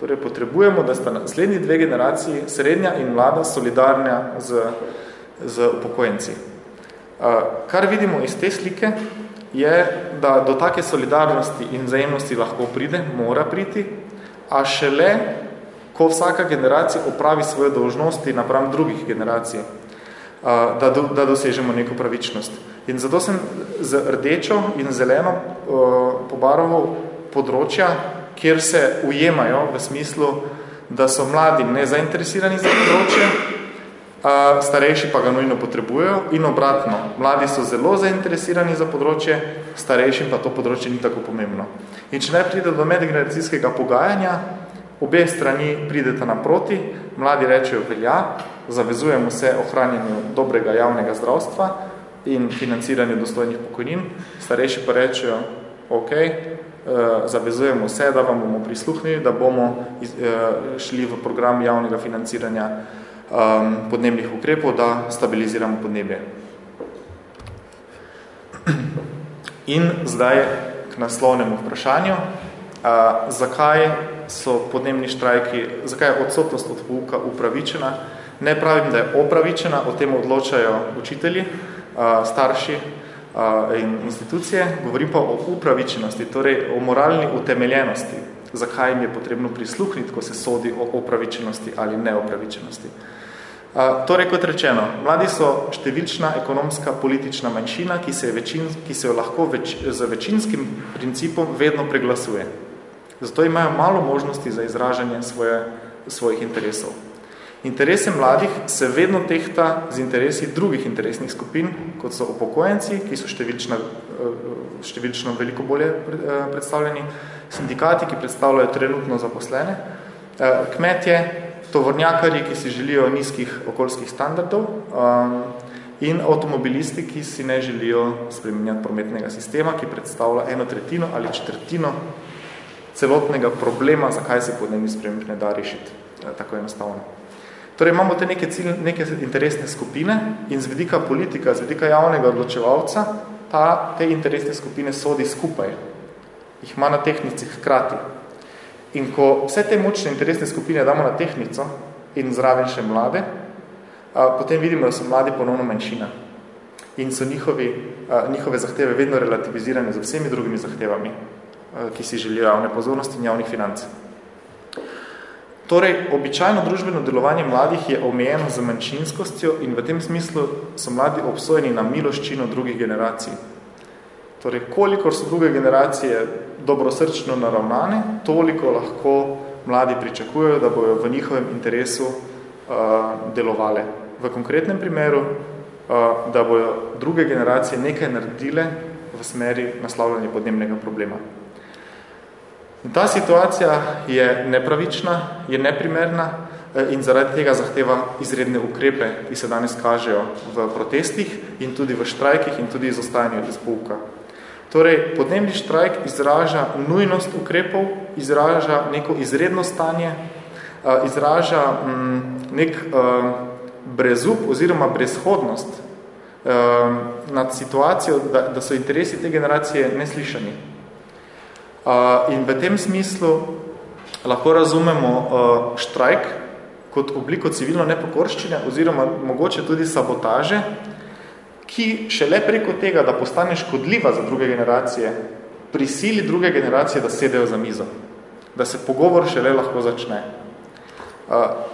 Torej, potrebujemo, da sta naslednji dve generaciji, srednja in mlada, solidarnja z, z upokojenci. Kar vidimo iz te slike, je, da do take solidarnosti in vzajemnosti lahko pride, mora priti, a šele, ko vsaka generacija opravi svoje dolžnosti napram drugih generacij, da, do, da dosežemo neko pravičnost. In zato sem z rdečo in zeleno pobaroval področja, kjer se ujemajo v smislu, da so mladi nezainteresirani za področje, starejši pa ga nujno potrebujejo in obratno. Mladi so zelo zainteresirani za področje, starejšim pa to področje ni tako pomembno. In če ne pride do medgeneracijskega pogajanja, obe strani prideta naproti, mladi rečejo velja, zavezujemo se ohranjanju dobrega javnega zdravstva in financiranju dostojnih pokojnin, starejši pa rečejo, ok, zavezujemo se, da vam bomo prisluhnili, da bomo šli v program javnega financiranja um, podnebnih ukrepov, da stabiliziramo podnebje. In zdaj k naslovnemu vprašanju, uh, zakaj so podnebni štrajki, zakaj je odsotnost od pouka upravičena. Ne pravim, da je opravičena, o tem odločajo učitelji, starši in institucije, govorim pa o upravičenosti, torej o moralni utemeljenosti, zakaj jim je potrebno prisluhniti, ko se sodi o opravičenosti ali neopravičenosti. Torej, kot rečeno, mladi so številčna ekonomska politična manjšina, ki se, je večin, ki se jo lahko več, z večinskim principom vedno preglasuje. Zato imajo malo možnosti za izražanje svoje, svojih interesov. Interese mladih se vedno tehta z interesi drugih interesnih skupin, kot so upokojenci, ki so številčno, številčno veliko bolje predstavljeni, sindikati, ki predstavljajo trenutno zaposlene, kmetje, tovornjakari, ki si želijo nizkih okoljskih standardov in avtomobilisti, ki si ne želijo spremenjati prometnega sistema, ki predstavlja eno tretjino ali četrtino celotnega problema, zakaj se podnebni sprememb ne da rešiti eh, tako enostavno. Torej imamo te neke, cilj, neke interesne skupine in z vidika politika, z vidika javnega odločevalca, ta, te interesne skupine sodi skupaj. Jih ima na tehnici hkrati. In ko vse te močne interesne skupine damo na tehnico in zraven še mlade, a, potem vidimo, da so mladi ponovno manjšina. In so njihovi, a, njihove zahteve vedno relativizirane z vsemi drugimi zahtevami, a, ki si želijo javne pozornosti in javnih financ. Torej, običajno družbeno delovanje mladih je omejeno z manjšinskostjo in v tem smislu so mladi obsojeni na miloščino drugih generacij. Torej, kolikor so druge generacije dobrosrčno naravnane, toliko lahko mladi pričakujejo, da bojo v njihovem interesu uh, delovale. V konkretnem primeru, uh, da bojo druge generacije nekaj naredile v smeri naslavljanja podnebnega problema. Ta situacija je nepravična, je neprimerna in zaradi tega zahteva izredne ukrepe, ki se danes kažejo v protestih in tudi v štrajkih in tudi izostajanju iz pouka. Torej, podnebni štrajk izraža nujnost ukrepov, izraža neko izredno stanje, izraža mm, nek brezup oziroma brezhodnost nad situacijo, da, da so interesi te generacije neslišani. In v tem smislu lahko razumemo štrajk kot obliko civilno nepokorščine oziroma mogoče tudi sabotaže, ki šele preko tega, da postane škodljiva za druge generacije, prisili druge generacije, da sedejo za mizo, da se pogovor šele lahko začne.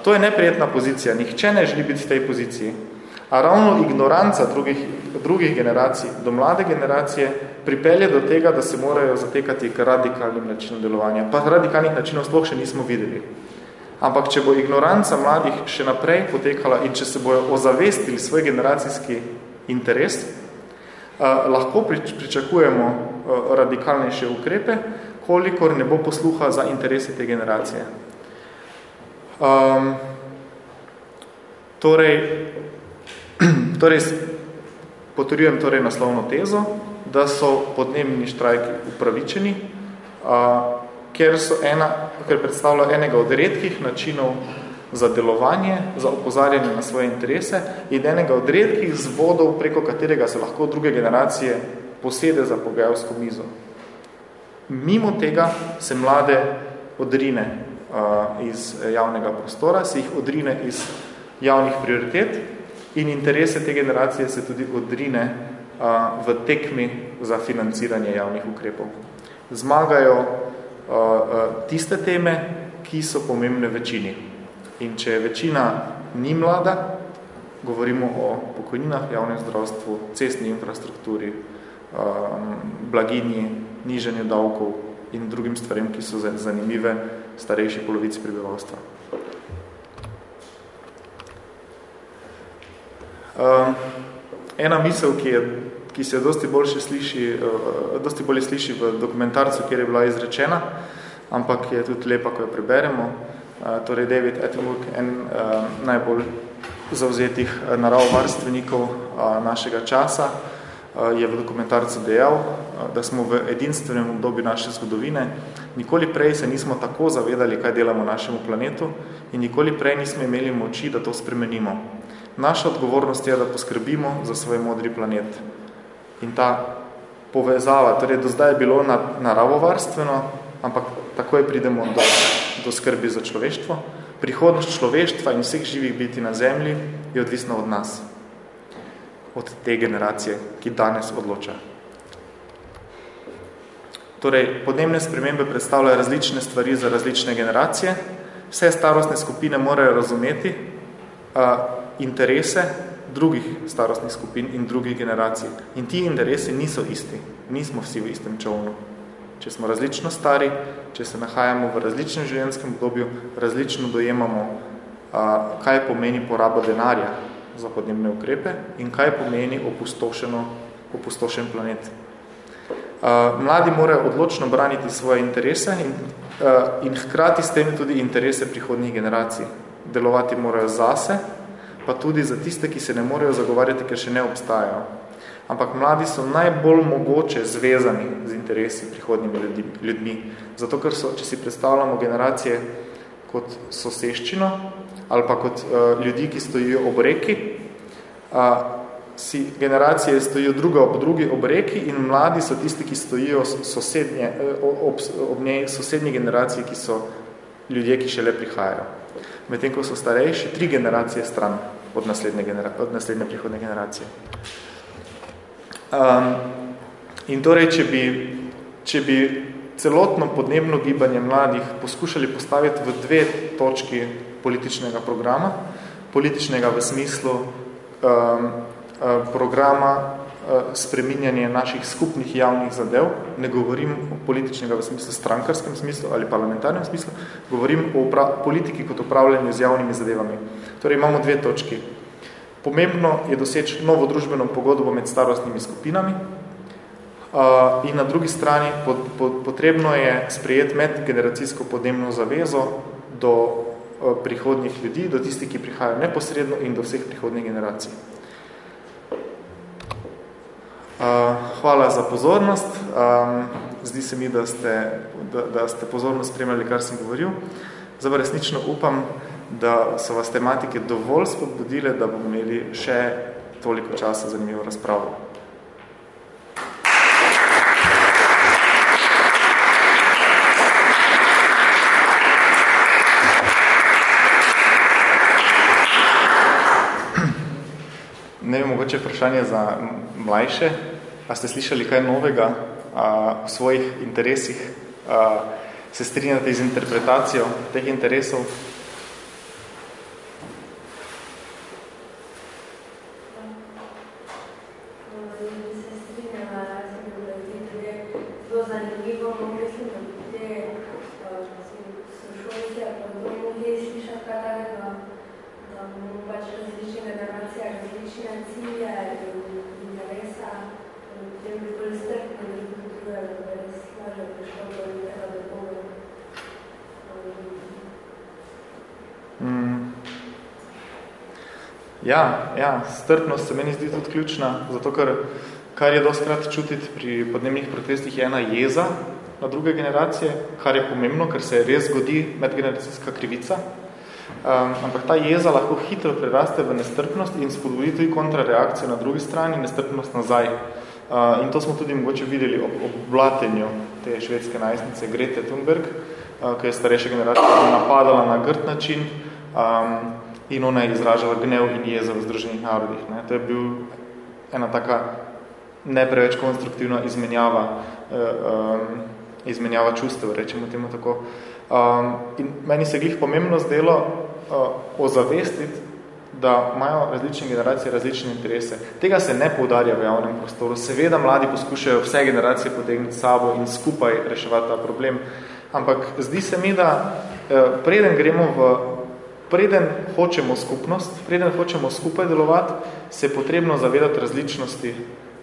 To je neprijetna pozicija, nihče ne želi biti v tej poziciji. A ravno ignoranca drugih, drugih generacij do mlade generacije pripelje do tega, da se morajo zatekati k radikalnim načinom delovanja. Pa radikalnih načinov sploh še nismo videli. Ampak če bo ignoranca mladih še naprej potekala in če se bojo ozavestili svoj generacijski interes, lahko pričakujemo radikalnejše ukrepe, kolikor ne bo posluha za interese te generacije. Um, torej, torej, potrjujem torej naslovno tezo, da so podnebni štrajki upravičeni, uh, ker, so ena, ker predstavlja enega od redkih načinov za delovanje, za opozarjanje na svoje interese in enega od redkih zvodov, preko katerega se lahko druge generacije posede za pogajalsko mizo. Mimo tega se mlade odrine uh, iz javnega prostora, se jih odrine iz javnih prioritet in interese te generacije se tudi odrine uh, v tekmi za financiranje javnih ukrepov. Zmagajo uh, uh, tiste teme, ki so pomembne večini. In če večina ni mlada, govorimo o pokojninah, javnem zdravstvu, cestni infrastrukturi, blaginji, niženju davkov in drugim stvarem, ki so zanimive starejši polovici prebivalstva. Um, ena misel, ki, je, ki se dosti boljše sliši, uh, dosti bolje sliši v dokumentarcu, kjer je bila izrečena, ampak je tudi lepa, ko jo preberemo. Uh, torej David Attenborough, en uh, najbolj zavzetih uh, naravovarstvenikov uh, našega časa, je v dokumentarcu dejal, da smo v edinstvenem obdobju naše zgodovine. Nikoli prej se nismo tako zavedali, kaj delamo našemu planetu in nikoli prej nismo imeli moči, da to spremenimo. Naša odgovornost je, da poskrbimo za svoj modri planet. In ta povezava, torej do zdaj je bilo naravovarstveno, ampak takoj pridemo do, do skrbi za človeštvo. Prihodnost človeštva in vseh živih biti na zemlji je odvisna od nas od te generacije, ki danes odloča. Torej, podnebne spremembe predstavljajo različne stvari za različne generacije. Vse starostne skupine morajo razumeti interese drugih starostnih skupin in drugih generacij. In ti interesi niso isti. Nismo vsi v istem čovnu. Če smo različno stari, če se nahajamo v različnem življenjskem obdobju, različno dojemamo, a, kaj pomeni poraba denarja, za podnebne ukrepe in kaj pomeni opustošeno, opustošen planet. Mladi morajo odločno braniti svoje interese in, in hkrati s tem tudi interese prihodnjih generacij. Delovati morajo zase, pa tudi za tiste, ki se ne morejo zagovarjati, ker še ne obstajajo. Ampak mladi so najbolj mogoče zvezani z interesi prihodnjimi ljudmi. Zato, ker so, če si predstavljamo generacije kot soseščino, ali pa kot uh, ljudi, ki stojijo ob reki, uh, si generacije stojijo druga ob drugi ob reki in mladi so tisti, ki stojijo sosednje, ob, ob njej sosednje generacije, ki so ljudje, ki šele prihajajo. Medtem, ko so starejši, tri generacije stran od naslednje, genera od naslednje prihodne generacije. Um, in torej, če bi, če bi celotno podnebno gibanje mladih poskušali postaviti v dve točki političnega programa, političnega v smislu um, programa spreminjanje naših skupnih javnih zadev, ne govorim o političnega v smislu strankarskem smislu ali parlamentarnem smislu, govorim o politiki kot upravljanju z javnimi zadevami. Torej imamo dve točki. Pomembno je doseči novo družbeno pogodbo med starostnimi skupinami, Uh, in na drugi strani pot, pot, potrebno je sprejeti medgeneracijsko podnebno zavezo do Eh, prihodnjih ljudi, do tistih, ki prihajajo neposredno in do vseh prihodnjih generacij. Eh, hvala za pozornost. Zdi se mi, da ste, da, da ste pozorno spremljali, kar sem govoril. Zdaj resnično upam, da so vas tematike dovolj spodbudile, da bomo imeli še toliko časa za zanimivo razpravo. Ne vem, mogoče vprašanje za mlajše. A ste slišali kaj novega a, v svojih interesih? A, se strinjate z interpretacijo teh interesov? Ja, ja, strpnost se meni zdi tudi ključna, zato ker kar je doskrat čutiti pri podnebnih protestih je ena jeza na druge generacije, kar je pomembno, ker se res zgodi medgeneracijska krivica. Um, ampak ta jeza lahko hitro preraste v nestrpnost in spodbudi tudi kontrareakcijo na drugi strani, nestrpnost nazaj. Uh, in to smo tudi mogoče videli ob, ob blatenju te švedske najstnice Grete Thunberg, uh, ki je starejša generacija napadala na grd način. Um, in ona je izražala gnev in jezo v Združenih narodih. Ne. To je bil ena taka ne preveč konstruktivna izmenjava, uh, um, izmenjava čustev, rečemo temu tako. Um, in meni se glih pomembno zdelo uh, ozavestiti, da imajo različne generacije različne interese. Tega se ne poudarja v javnem prostoru. Seveda mladi poskušajo vse generacije potegniti sabo in skupaj reševati ta problem. Ampak zdi se mi, da eh, preden gremo v, preden hočemo skupnost, preden hočemo skupaj delovati, se je potrebno zavedati različnosti.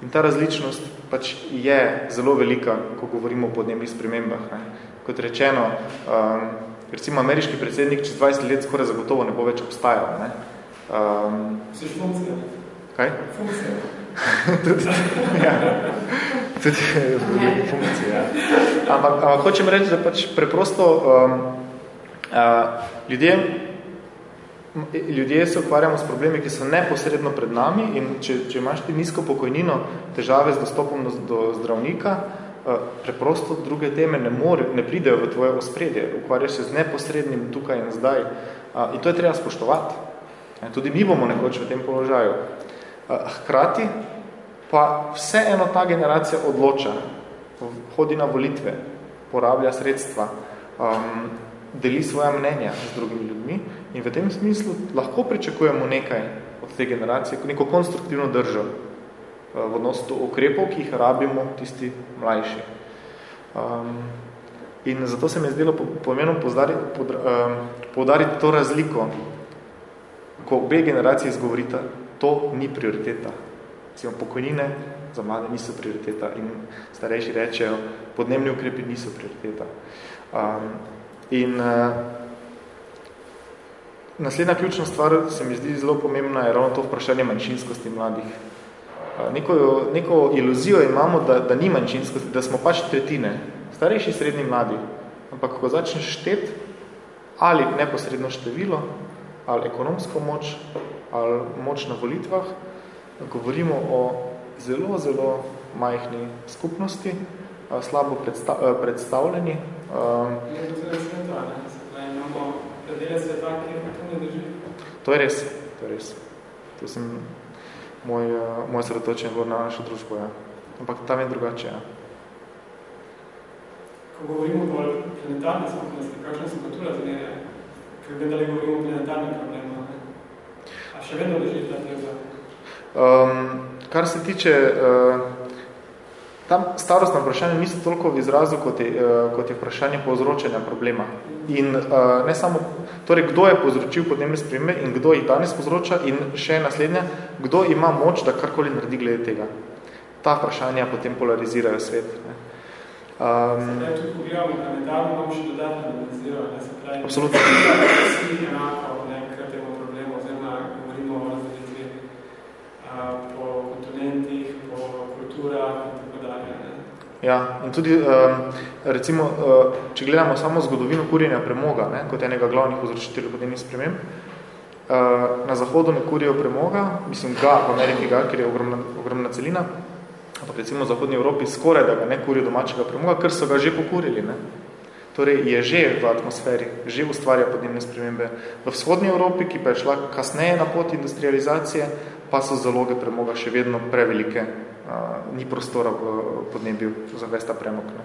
In ta različnost pač je zelo velika, ko govorimo o podnebnih spremembah. Ne. Kot rečeno, um, recimo ameriški predsednik čez 20 let skoraj zagotovo ne bo več obstajal. Ne. Um, Seš funkcija? Kaj? Funkcija. tudi, ja. tudi funkcija. Ja. Ampak, ampak hočem reči, da pač preprosto um, uh, ljudje, ljudje se ukvarjamo s problemi, ki so neposredno pred nami in če, če imaš ti nizko pokojnino, težave z dostopom do, do zdravnika, uh, preprosto druge teme ne, more, ne pridejo v tvoje ospredje. Ukvarjaš se z neposrednim tukaj in zdaj. Uh, in to je treba spoštovati. Tudi mi bomo nekoč v tem položaju. Hkrati pa vseeno ta generacija odloča, hodi na volitve, porablja sredstva, um, deli svoja mnenja z drugimi ljudmi in v tem smislu lahko pričakujemo nekaj od te generacije, neko konstruktivno držo v odnosu do ukrepov, ki jih rabimo tisti mlajši. Um, in zato se mi je zdelo pomenom poudariti to razliko ko obe generaciji izgovorita, to ni prioriteta. Recimo, pokojnine za mlade niso prioriteta in starejši rečejo, podnebni ukrepi niso prioriteta. Um, in uh, naslednja ključna stvar se mi zdi zelo pomembna je ravno to vprašanje manjšinskosti mladih. Uh, neko, neko iluzijo imamo, da, da ni manjšinskosti, da smo pač tretjine, starejši, srednji, mladi. Ampak ko začneš šteti ali neposredno število, ali ekonomsko moč, ali moč na volitvah, govorimo o zelo, zelo majhni skupnosti, slabo predstavljeni. To je res, to je res. To sem moj, moj sredotočen govor na našo družbo, ja. Ampak tam je drugače, ja. Ko govorimo o planetarni skupnosti, kakšna so kultura zmerja, ker vedno le govorimo o planetarnem problemu. A še vedno leži ta tega? Um, kar se tiče, uh, tam starostno vprašanje niso toliko v izrazu, kot je, uh, kot je vprašanje povzročenja problema. In uh, ne samo, torej, kdo je povzročil podnebne spremembe in kdo jih danes povzroča in še naslednje, kdo ima moč, da karkoli naredi glede tega. Ta vprašanja potem polarizirajo svet. Ne. Um, se tudi pogledamo planetarno, imamo še dodatno dimenzijo, ne se pravi, absolutno. Vsi enako, ne, k temu problemu, oziroma govorimo o razdelitvi po kontinentih, po kulturah in tako dalje. Ne. Ja, in tudi, recimo, uh, če gledamo samo zgodovino kurjenja premoga, ne, kot enega glavnih vzročiteljev podnebnih sprememb, uh, na zahodu ne kurijo premoga, mislim ga, v Ameriki ga, ker je ogromna, ogromna celina, ampak recimo v Zahodnji Evropi skoraj, da ga ne kurijo domačega premoga, ker so ga že pokurili. Ne? Torej je že v atmosferi, že ustvarja podnebne spremembe. V vzhodnji Evropi, ki pa je šla kasneje na pot industrializacije, pa so zaloge premoga še vedno prevelike. Uh, ni prostora v podnebju za vesta premog. Ne?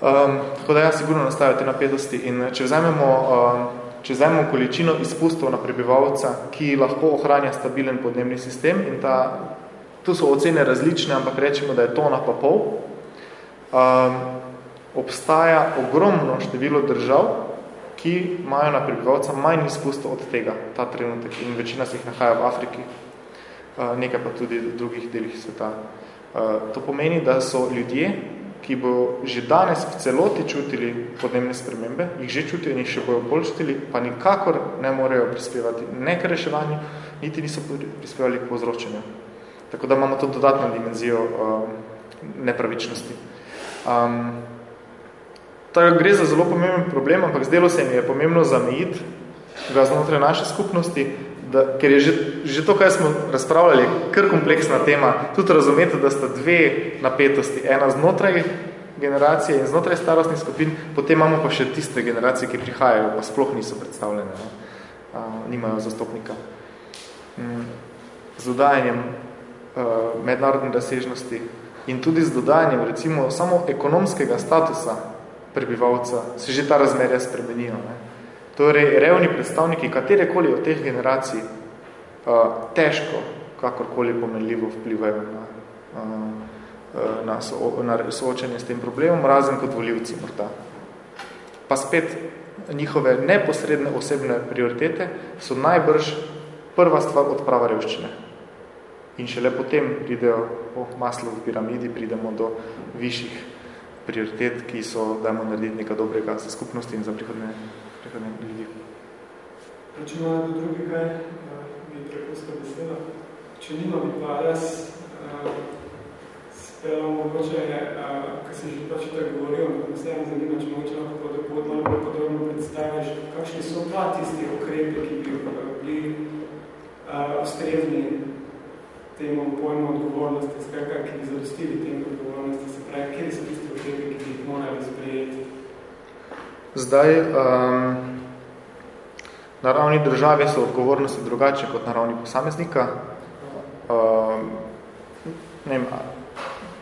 Um, tako da ja, sigurno nastajajo te napetosti in če vzamemo, um, če vzamemo količino izpustov na prebivalca, ki lahko ohranja stabilen podnebni sistem in ta Tu so ocene različne, ampak rečemo, da je tona pa pol. Um, obstaja ogromno število držav, ki imajo na prebivalca manj izpustov od tega, ta trenutek. In večina se jih nahaja v Afriki, nekaj pa tudi v drugih delih sveta. Uh, to pomeni, da so ljudje, ki bo že danes v celoti čutili podnebne spremembe, jih že čutijo in jih še bojo bolj čutili, pa nikakor ne morejo prispevati ne k reševanju, niti niso prispevali k povzročenju. Tako da imamo to dodatno dimenzijo um, nepravičnosti. Um, tako gre za zelo pomemben problem, ampak zdelo se mi je pomembno zamejiti ga znotraj naše skupnosti, da, ker je že, že to, kaj smo razpravljali, kar kompleksna tema. Tudi razumete, da sta dve napetosti. Ena znotraj generacije in znotraj starostnih skupin, potem imamo pa še tiste generacije, ki prihajajo, pa sploh niso predstavljene, ne? Uh, nimajo zastopnika. Um, z dodajanjem uh, mednarodne razsežnosti in tudi z dodajanjem recimo samo ekonomskega statusa prebivalca, se že ta razmerja spremenijo. Ne. Torej, revni predstavniki katerekoli od teh generacij uh, težko, kakorkoli pomenljivo vplivajo na, uh, na, so, na soočenje s tem problemom, razen kot voljivci morda. Pa spet njihove neposredne osebne prioritete so najbrž prva stvar odprava revščine. In šele potem pridejo po maslu v piramidi, pridemo do višjih prioritet, ki so, dajmo narediti nekaj dobrega za skupnosti in za prihodne, prihodne Če imamo do drugi kaj, bi prepustil beseda. Če nima bi pa jaz spela mogoče, ko si že pač tako govoril, vam zanima, če mogoče lahko pod, malo bolj podrobno predstaviš, kakšni so pa tisti ukrepi, ki bi bili ustrezni temu pojmu odgovornosti, skratka, ki bi zadostili temu odgovornosti, se pravi, kjer so tisti ukrepi, ki bi jih morali sprejeti? Zdaj, um, na ravni države so odgovornosti drugače kot na ravni posameznika. Um, ne vem,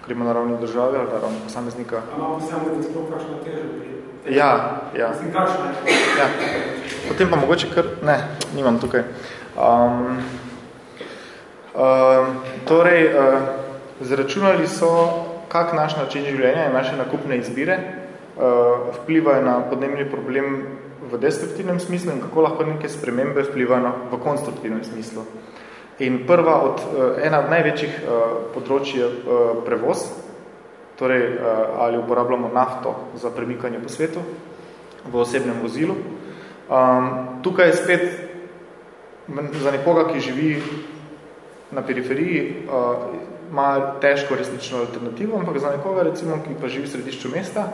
gremo na ravni države ali na ravni posameznika. A ima posameznik sploh kakšno težo pri Ja, ja. Mislim, kakšno je? Ja. Potem pa mogoče kar... Ne, nimam tukaj. Um, um, torej, uh, zračunali so, kak naš način življenja in naše nakupne izbire uh, vplivajo na podnebni problem v destruktivnem smislu in kako lahko neke spremembe vplivajo v konstruktivnem smislu. In prva od, uh, ena od največjih uh, področij je uh, prevoz, torej ali uporabljamo nafto za premikanje po svetu v osebnem vozilu. Um, tukaj je spet za nekoga, ki živi na periferiji, ima težko resnično alternativo, ampak za nekoga, recimo, ki pa živi v središču mesta,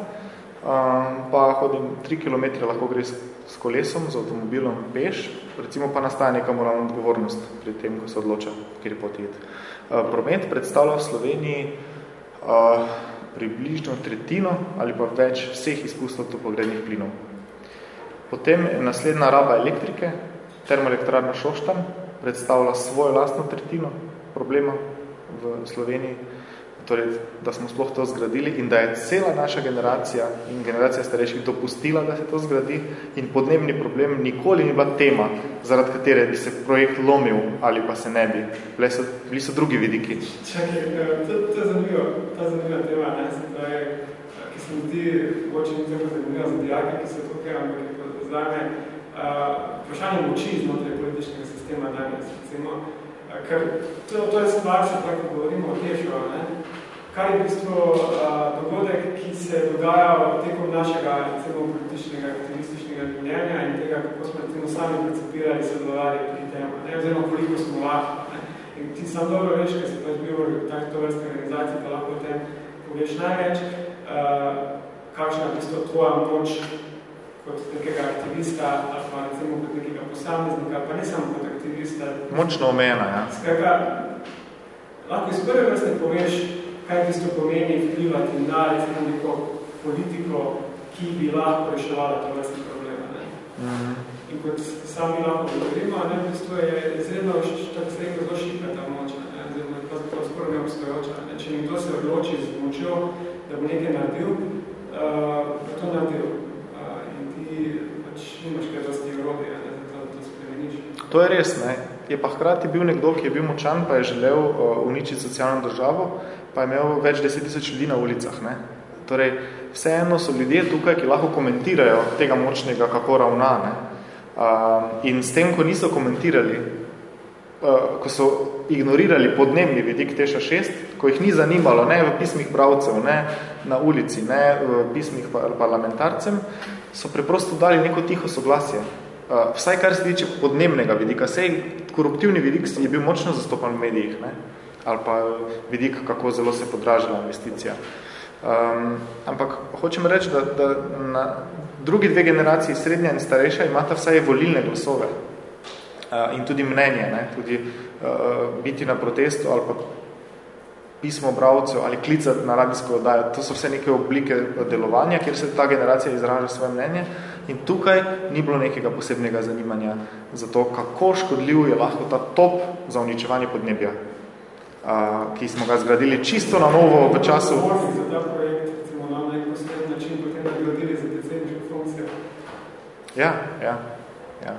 um, pa hodim 3 km, lahko gre s, s kolesom, z avtomobilom, peš, recimo pa nastaja neka moralna odgovornost pri tem, ko se odloča, kjer je poti uh, Promet predstavlja v Sloveniji uh, približno tretjino ali pa več vseh izpustov topogrednih plinov. Potem naslednja raba elektrike, termoelektrarna Šoštan, predstavlja svojo lastno tretjino problema v Sloveniji, torej, da smo sploh to zgradili in da je cela naša generacija in generacija starejših dopustila, da se to zgradi in podnebni problem nikoli ni bila tema, zaradi katere bi se projekt lomil ali pa se ne bi. Bili so, bili so drugi vidiki. Čakaj, to, to je zanimivo, ta zanimiva tema, ne, se pravi, ki se mi zdi, boče ni tako zanimivo za dijake, ki so tukaj, ampak je pa zame, vprašanje moči znotraj političnega sistema danes, recimo, ker to, to je se tako govorimo o težo, ne? kar je v bistvu uh, dogodek, ki se dogaja tekom našega recimo, političnega, aktivističnega življenja in tega, kako smo recimo sami precipirali sodelovali pri tem, ne? oziroma koliko smo lahko. Ne? In ti sam dobro veš, ker si pač bil v tak tovrstni organizaciji, pa lahko o tem poveš največ, uh, kakšna je v bistvu tvoja moč kot nekega aktivista ali pa recimo kot nekega posameznika, pa ne samo kot aktivista. Močno omejena, ja. Skratka, lahko iz prve vrste poveš, kaj bistvu pomeni vplivati na recimo neko politiko, ki bi lahko reševala to vrstne probleme. Ne? Mm -hmm. In kot sami lahko govorimo, ne, v bistvu je izredno, tako se rekel, zelo šipka ta moč, ne, oziroma pa zato skoro neobstojoča. Ne. Če nekdo se odloči z močjo, da bo nekaj naredil, uh, to naredil pač nimaš kaj dosti Evropi, ne, da to spremeniš. To je res, ne. Je pa hkrati bil nekdo, ki je bil močan, pa je želel uh, uničiti socialno državo, pa je imel več deset tisoč ljudi na ulicah. Ne. Torej, vseeno so ljudje tukaj, ki lahko komentirajo tega močnega, kako ravna. Ne. Uh, in s tem, ko niso komentirali, uh, ko so ignorirali podnebni vidik Teša 6, ko jih ni zanimalo ne v pismih bravcev, ne na ulici, ne v pismih parlamentarcem, so preprosto dali neko tiho soglasje. Uh, vsaj kar se tiče podnebnega vidika, sej koruptivni vidik je bil močno zastopan v medijih, ne? ali pa vidik, kako zelo se podražila investicija. Um, ampak hočem reči, da, da na drugi dve generaciji, srednja in starejša, imata vsaj volilne glasove uh, in tudi mnenje, ne? tudi uh, biti na protestu ali pa pismo bravcev ali klicati na radijsko oddajo. To so vse neke oblike delovanja, kjer se ta generacija izraža svoje mnenje. In tukaj ni bilo nekega posebnega zanimanja za to, kako škodljiv je lahko ta top za uničevanje podnebja, uh, ki smo ga zgradili čisto na novo v času. Ja, ja. ja.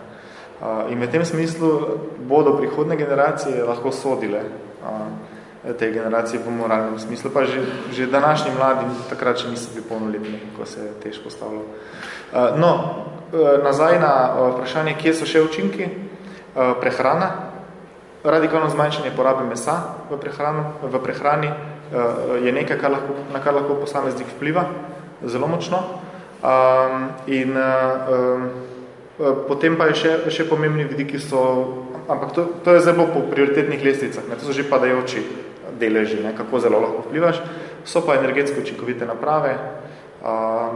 Uh, in v tem smislu bodo prihodne generacije lahko sodile uh, te generacije v moralnem smislu, pa že, že današnji mladi takrat še niso bili polnoletni, ko se je tež postavilo. Uh, no, uh, nazaj na uh, vprašanje, kje so še učinki prehrana, radikalno zmanjšanje porabe mesa v, prehranu, v prehrani je nekaj, kar lahko, na kar lahko posameznik vpliva zelo močno. Um, in uh, um, Eh, potem pa je še, še pomembni vidiki so, ampak to, to je zelo po prioritetnih lestvicah, ne? to so že padajoči deleži, ne? kako zelo lahko vplivaš. So pa energetsko učinkovite naprave, a,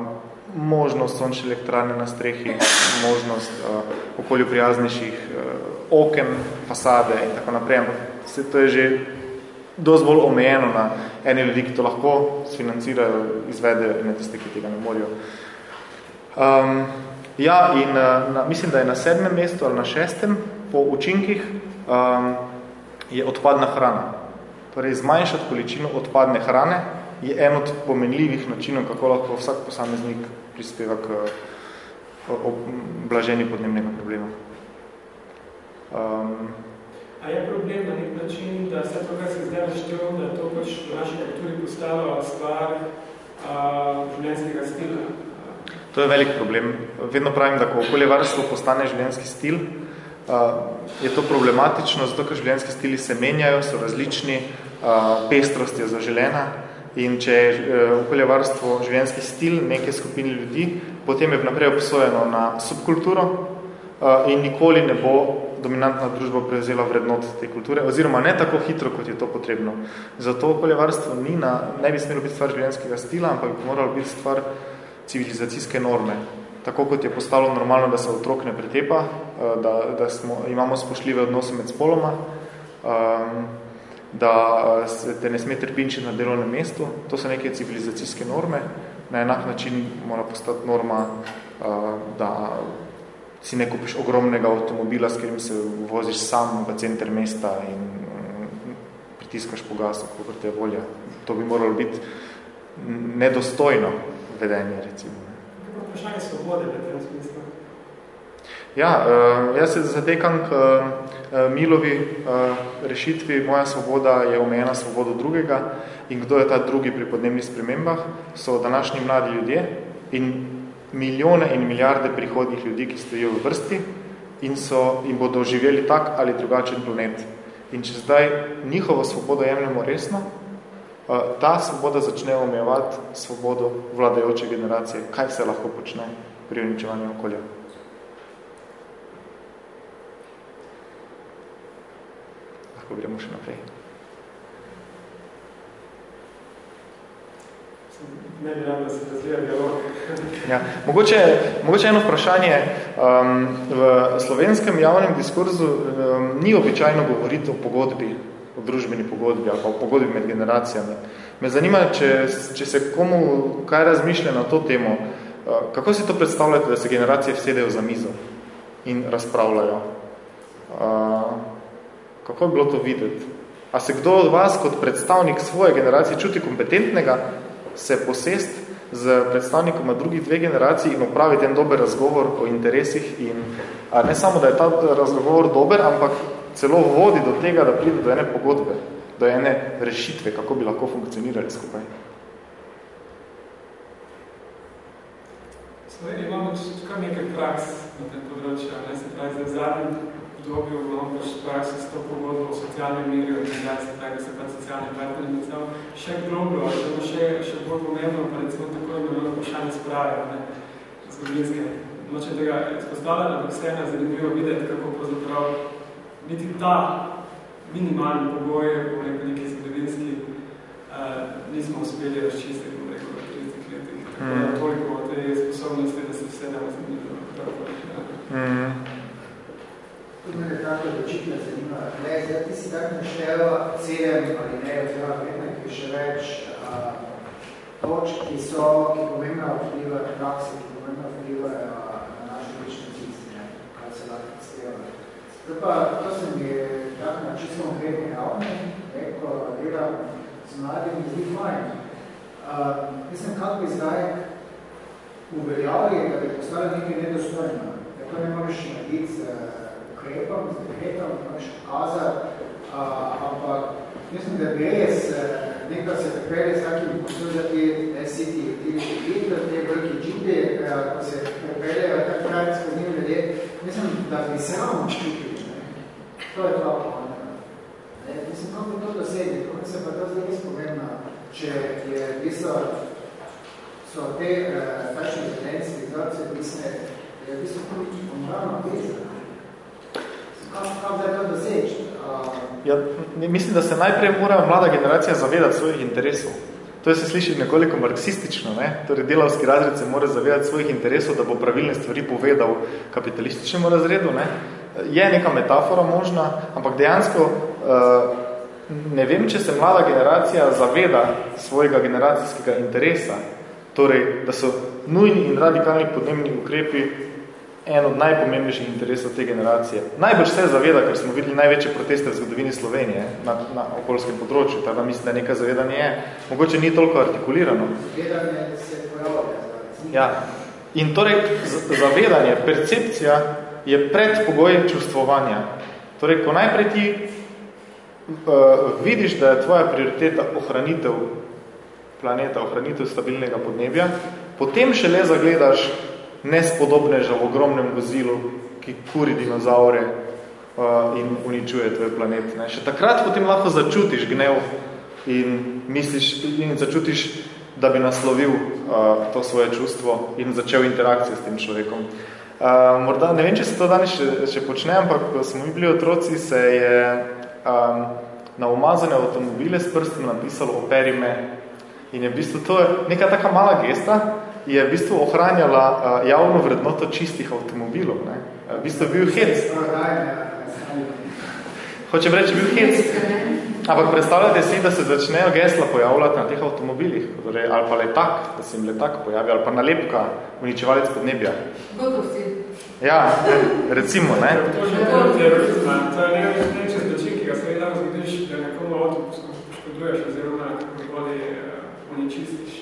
možnost sončne elektrane na strehi, možnost a, okolju prijaznejših a, oken, fasade in tako naprej. Ampak se to je že dosti bolj omejeno na ene ljudi, ki to lahko sfinancirajo, izvedejo in tiste, ki tega ne morajo. Um, Ja, in na, mislim, da je na sedmem mestu ali na šestem po učinkih um, je odpadna hrana. Torej, zmanjšati količino odpadne hrane je en od pomenljivih načinov, kako lahko vsak posameznik prispeva k blaženju podnebnega problema. Um, A je problem na nek način, da vse to, kar se zdaj naštel, da to pač v naši kulturi postalo stvar uh, življenjskega stila? To je velik problem. Vedno pravim, da ko okoljevarstvo postane življenjski stil, je to problematično, zato ker življenjski stili se menjajo, so različni, pestrost je zaželena in če je e, okoljevarstvo življenjski stil neke skupine ljudi, potem je vnaprej obsojeno na subkulturo in nikoli ne bo dominantna družba prevzela vrednot te kulture, oziroma ne tako hitro, kot je to potrebno. Zato okoljevarstvo ni na, ne bi smelo biti stvar življenjskega stila, ampak bi moralo biti stvar civilizacijske norme. Tako kot je postalo normalno, da se otrok ne pretepa, eh, da, da smo, imamo spoštljive odnose med spoloma, um, da se te ne sme trpinči na delovnem mestu. To so neke civilizacijske norme. Na enak način mora postati norma, uh, da si ne kupiš ogromnega avtomobila, s katerim se voziš sam v center mesta in um, pritiskaš po gasu, kako te volja. To bi moralo biti nedostojno vedenje, recimo. Vprašanje svobode v tem smislu? Ja, uh, jaz se zatekam k uh, Milovi uh, rešitvi. Moja svoboda je omejena svobodo drugega in kdo je ta drugi pri podnebnih spremembah? So današnji mladi ljudje in milijone in milijarde prihodnih ljudi, ki stojijo v vrsti in, so, in bodo živeli tak ali drugačen planet. In če zdaj njihovo svobodo jemljamo resno, ta svoboda začne omejevati svobodo vladajoče generacije, kaj se lahko počne pri uničevanju okolja. Lahko gremo še naprej. Ne bi rad, da se razvija dialog. ja, mogoče, mogoče eno vprašanje. Um, v slovenskem javnem diskurzu um, ni običajno govoriti o pogodbi o družbeni pogodbi ali pa o pogodbi med generacijami. Me zanima, če, če se komu kaj razmišlja na to temo, eh, kako si to predstavljate, da se generacije vsedejo za mizo in razpravljajo? Eh, kako je bilo to videti? A se kdo od vas kot predstavnik svoje generacije čuti kompetentnega se posest z predstavnikoma drugih dve generacij in opraviti en dober razgovor o interesih in a ne samo, da je ta razgovor dober, ampak celo vodi do tega, da pride do ene pogodbe, do ene rešitve, kako bi lahko funkcionirali skupaj. Sloveniji imamo kar nekaj praks na tem področju. Ne? Se pravi, za zadnjem obdobju imamo pač prakse s to pogodbo o socialnem miru, organizacije, tako da se pa socialni partneri med sabo še globlo, da še, še bolj pomembno, pa recimo tako imeno vprašanje sprave, ne? zgodovinske. Noče tega izpostavljati, ampak vseeno je zanimivo videti, kako pravzaprav niti ta minimalni pogoj, bom rekel, neki zgodovinski, uh, nismo uspeli razčistiti, bom rekel, v 30 letih. Tako da mm. toliko o tej sposobnosti, da se vse ne razmišljajo. Mm. Tudi me tako očitno zanima. Ne, zdaj ti si tako naštela sedem ali ne, oziroma petnek, ki še več uh, točk, ki so, ki pomembno vplivajo praksi, ki pomembno vplivajo na naše lične tiste, kaj se lahko predstavljajo. Zdaj pa, to se mi je tako na čisto konkretni ravni, neko delam z mladimi zdi fajn. Uh, mislim, kako bi zdaj uveljavili, da bi postali nekaj nedostojno. Da to ne moreš narediti z ukrepom, z dekretom, ne moreš pokazati, ampak mislim, da bi res nekaj se pripelje s takim poslužati SCT, ti vidite, te veliki džipi, ko se pripeljejo takrat skozi njim ljudje, mislim, da bi se vam čutili. To je to. Mislim, kako bi to dosegli, kako se pa to zdaj res pomembno, če je v bistvu so te uh, takšne evidencije, izrace, pisne, je v bistvu tudi moralno vezano. Kako zdaj to doseči? Uh, ja, mislim, da se najprej mora mlada generacija zavedati svojih interesov. To se sliši nekoliko marksistično, ne? torej delavski razred se mora zavedati svojih interesov, da bo pravilne stvari povedal kapitalističnemu razredu. Ne? Je neka metafora možna, ampak dejansko uh, ne vem, če se mlada generacija zaveda svojega generacijskega interesa, Torej, da so nujni in radikalni podnebni ukrepi en od najpomembnejših interesov te generacije. Najbolj se zaveda, ker smo videli največje proteste v zgodovini Slovenije na, na okoljskem področju, tako da mislim, da nekaj zavedanje je. Mogoče ni toliko artikulirano. Zavedanje se pojavlja. Ja. In torej, zavedanje, percepcija je predpogoj čustvovanja. Torej, ko najprej ti uh, vidiš, da je tvoja prioriteta ohranitev planeta, ohranitev stabilnega podnebja, potem šele zagledaš nespodobneža v ogromnem vozilu, ki kuri dinozaure uh, in uničuje tvoj planet. Ne. Še takrat potem lahko začutiš gnev in misliš in začutiš, da bi naslovil uh, to svoje čustvo in začel interakcijo s tem človekom. Uh, morda, ne vem, če se to danes še, še počne, ampak ko smo mi bili otroci, se je um, na umazane avtomobile s prstem napisalo operi me In je v bistvu to neka taka mala gesta, je v bistvu ohranjala uh, javno vrednoto čistih avtomobilov. Ne? V bistvu bil hec. Hočem reči, bil hec. Ampak predstavljate si, da se začnejo gesla pojavljati na teh avtomobilih, torej, ali pa letak, da se jim letak pojavi, ali pa nalepka, uničevalec podnebja. Gotov si. Ja, recimo, ne? To je terorizma, to je nekaj nečez način, ki ga se vedno zgodiš, da nekomu avto poškoduješ, oziroma kakoli uničistiš?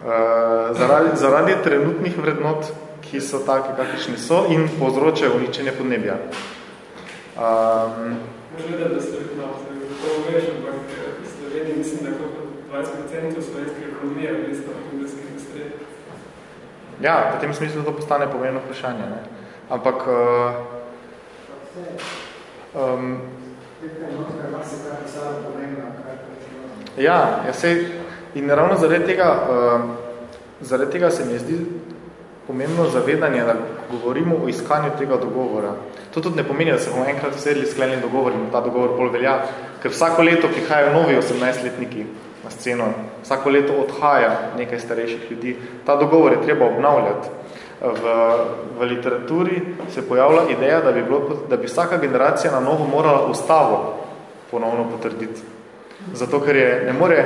Uh, zaradi, zaradi trenutnih vrednot, ki so take, kakršni so in povzročajo uničenje podnebja. Um, Možda, da se no, to veš, ampak v Sloveniji mislim, da koliko 20% slovenske ekonomije je v avtomobilskih industrij. Ja, v tem smislu to postane pomembno vprašanje. Ne? Ampak uh, um, ja, ja sej, In ravno zaradi tega, uh, zaradi tega se mi zdi pomembno zavedanje, da govorimo o iskanju tega dogovora. To tudi ne pomeni, da se bomo enkrat sedeli sklenili dogovor in ta dogovor bolj velja, ker vsako leto prihajajo novi 18-letniki na sceno, vsako leto odhaja nekaj starejših ljudi. Ta dogovor je treba obnavljati. V, v literaturi se pojavlja ideja, da bi, bilo, da bi vsaka generacija na novo morala ustavo ponovno potrditi. Zato, ker je, ne more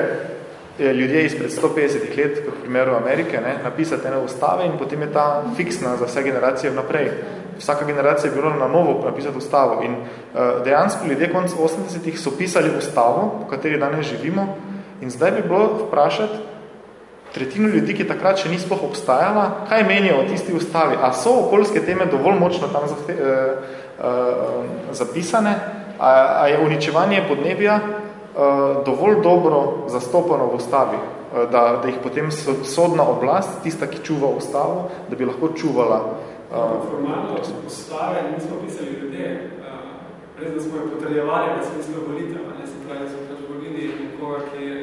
ljudje izpred 150 let, kot v primeru Amerike, ne, napisati ene ustave in potem je ta fiksna za vse generacije vnaprej. Vsaka generacija je bilo na novo napisati ustavo in uh, dejansko ljudje konc 80-ih so pisali ustavo, po kateri danes živimo in zdaj bi bilo vprašati tretjino ljudi, ki takrat še ni sploh obstajala, kaj menijo o tisti ustavi. A so okoljske teme dovolj močno tam zahte, uh, uh, zapisane? A, a je uničevanje podnebja Eh, dovolj dobro zastopano v ustavi, eh, da, da jih potem sodna oblast, tista, ki čuva ustavo, da bi lahko čuvala. Uh, formalno ustave nismo pisali ljudje, uh, res da smo jo potrebovali na smislu volitev, ne se pravi, da smo pač volili nekoga, ki je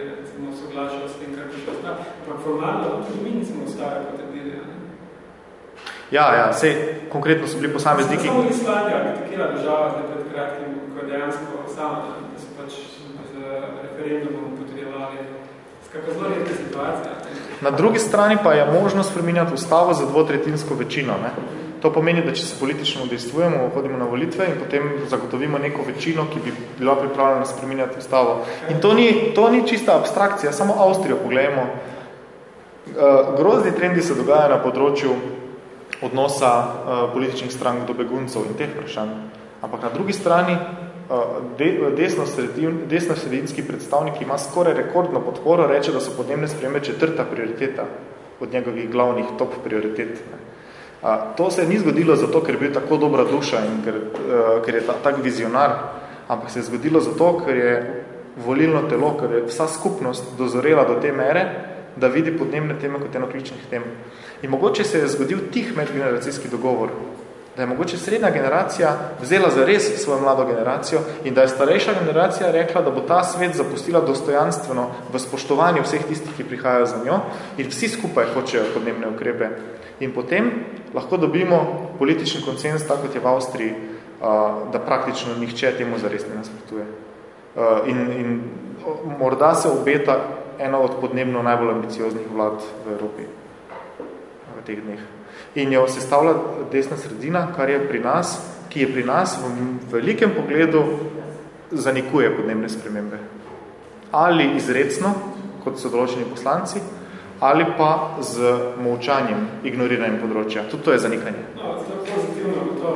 soglašal s tem, kar piše ustav. Ampak formalno tudi mi nismo ustave potrebili. Ja, ja, sej, konkretno so bili posamezniki. Samo Islandija, katekira država, zdaj pred kratkim, ko je dejansko sama, da so pač referendumom potrjevali. Skakaj zelo redka situacija. Na drugi strani pa je možno spreminjati ustavo za dvotretinsko večino. Ne? To pomeni, da če se politično udejstvujemo, hodimo na volitve in potem zagotovimo neko večino, ki bi bila pripravljena spreminjati ustavo. In to ni, to ni čista abstrakcija, samo Avstrijo pogledajmo. Uh, grozni trendi se dogajajo na področju odnosa uh, političnih strank do beguncev in teh vprašanj. Ampak na drugi strani desno-sredinski predstavnik ima skoraj rekordno podporo, reče, da so podnebne spremembe četrta prioriteta od njegovih glavnih top prioritet. A, to se ni zgodilo zato, ker je bil tako dobra duša in ker, uh, ker je ta, tak vizionar, ampak se je zgodilo zato, ker je volilno telo, ker je vsa skupnost dozorela do te mere, da vidi podnebne teme kot eno ključnih tem. In mogoče se je zgodil tih medgeneracijski dogovor, da je mogoče srednja generacija vzela za res svojo mlado generacijo in da je starejša generacija rekla, da bo ta svet zapustila dostojanstveno v spoštovanju vseh tistih, ki prihajajo za njo in vsi skupaj hočejo podnebne ukrepe. In potem lahko dobimo politični konsens, tako kot je v Avstriji, da praktično nihče temu zares ne nasprotuje. In, in morda se obeta eno od podnebno najbolj ambicioznih vlad v Evropi v teh dneh in jo sestavlja desna sredina, kar je pri nas, ki je pri nas v velikem pogledu zanikuje podnebne spremembe. Ali izrecno, kot so določeni poslanci, ali pa z molčanjem, ignoriranjem področja. Tudi to je zanikanje. No, to je pozitivno, to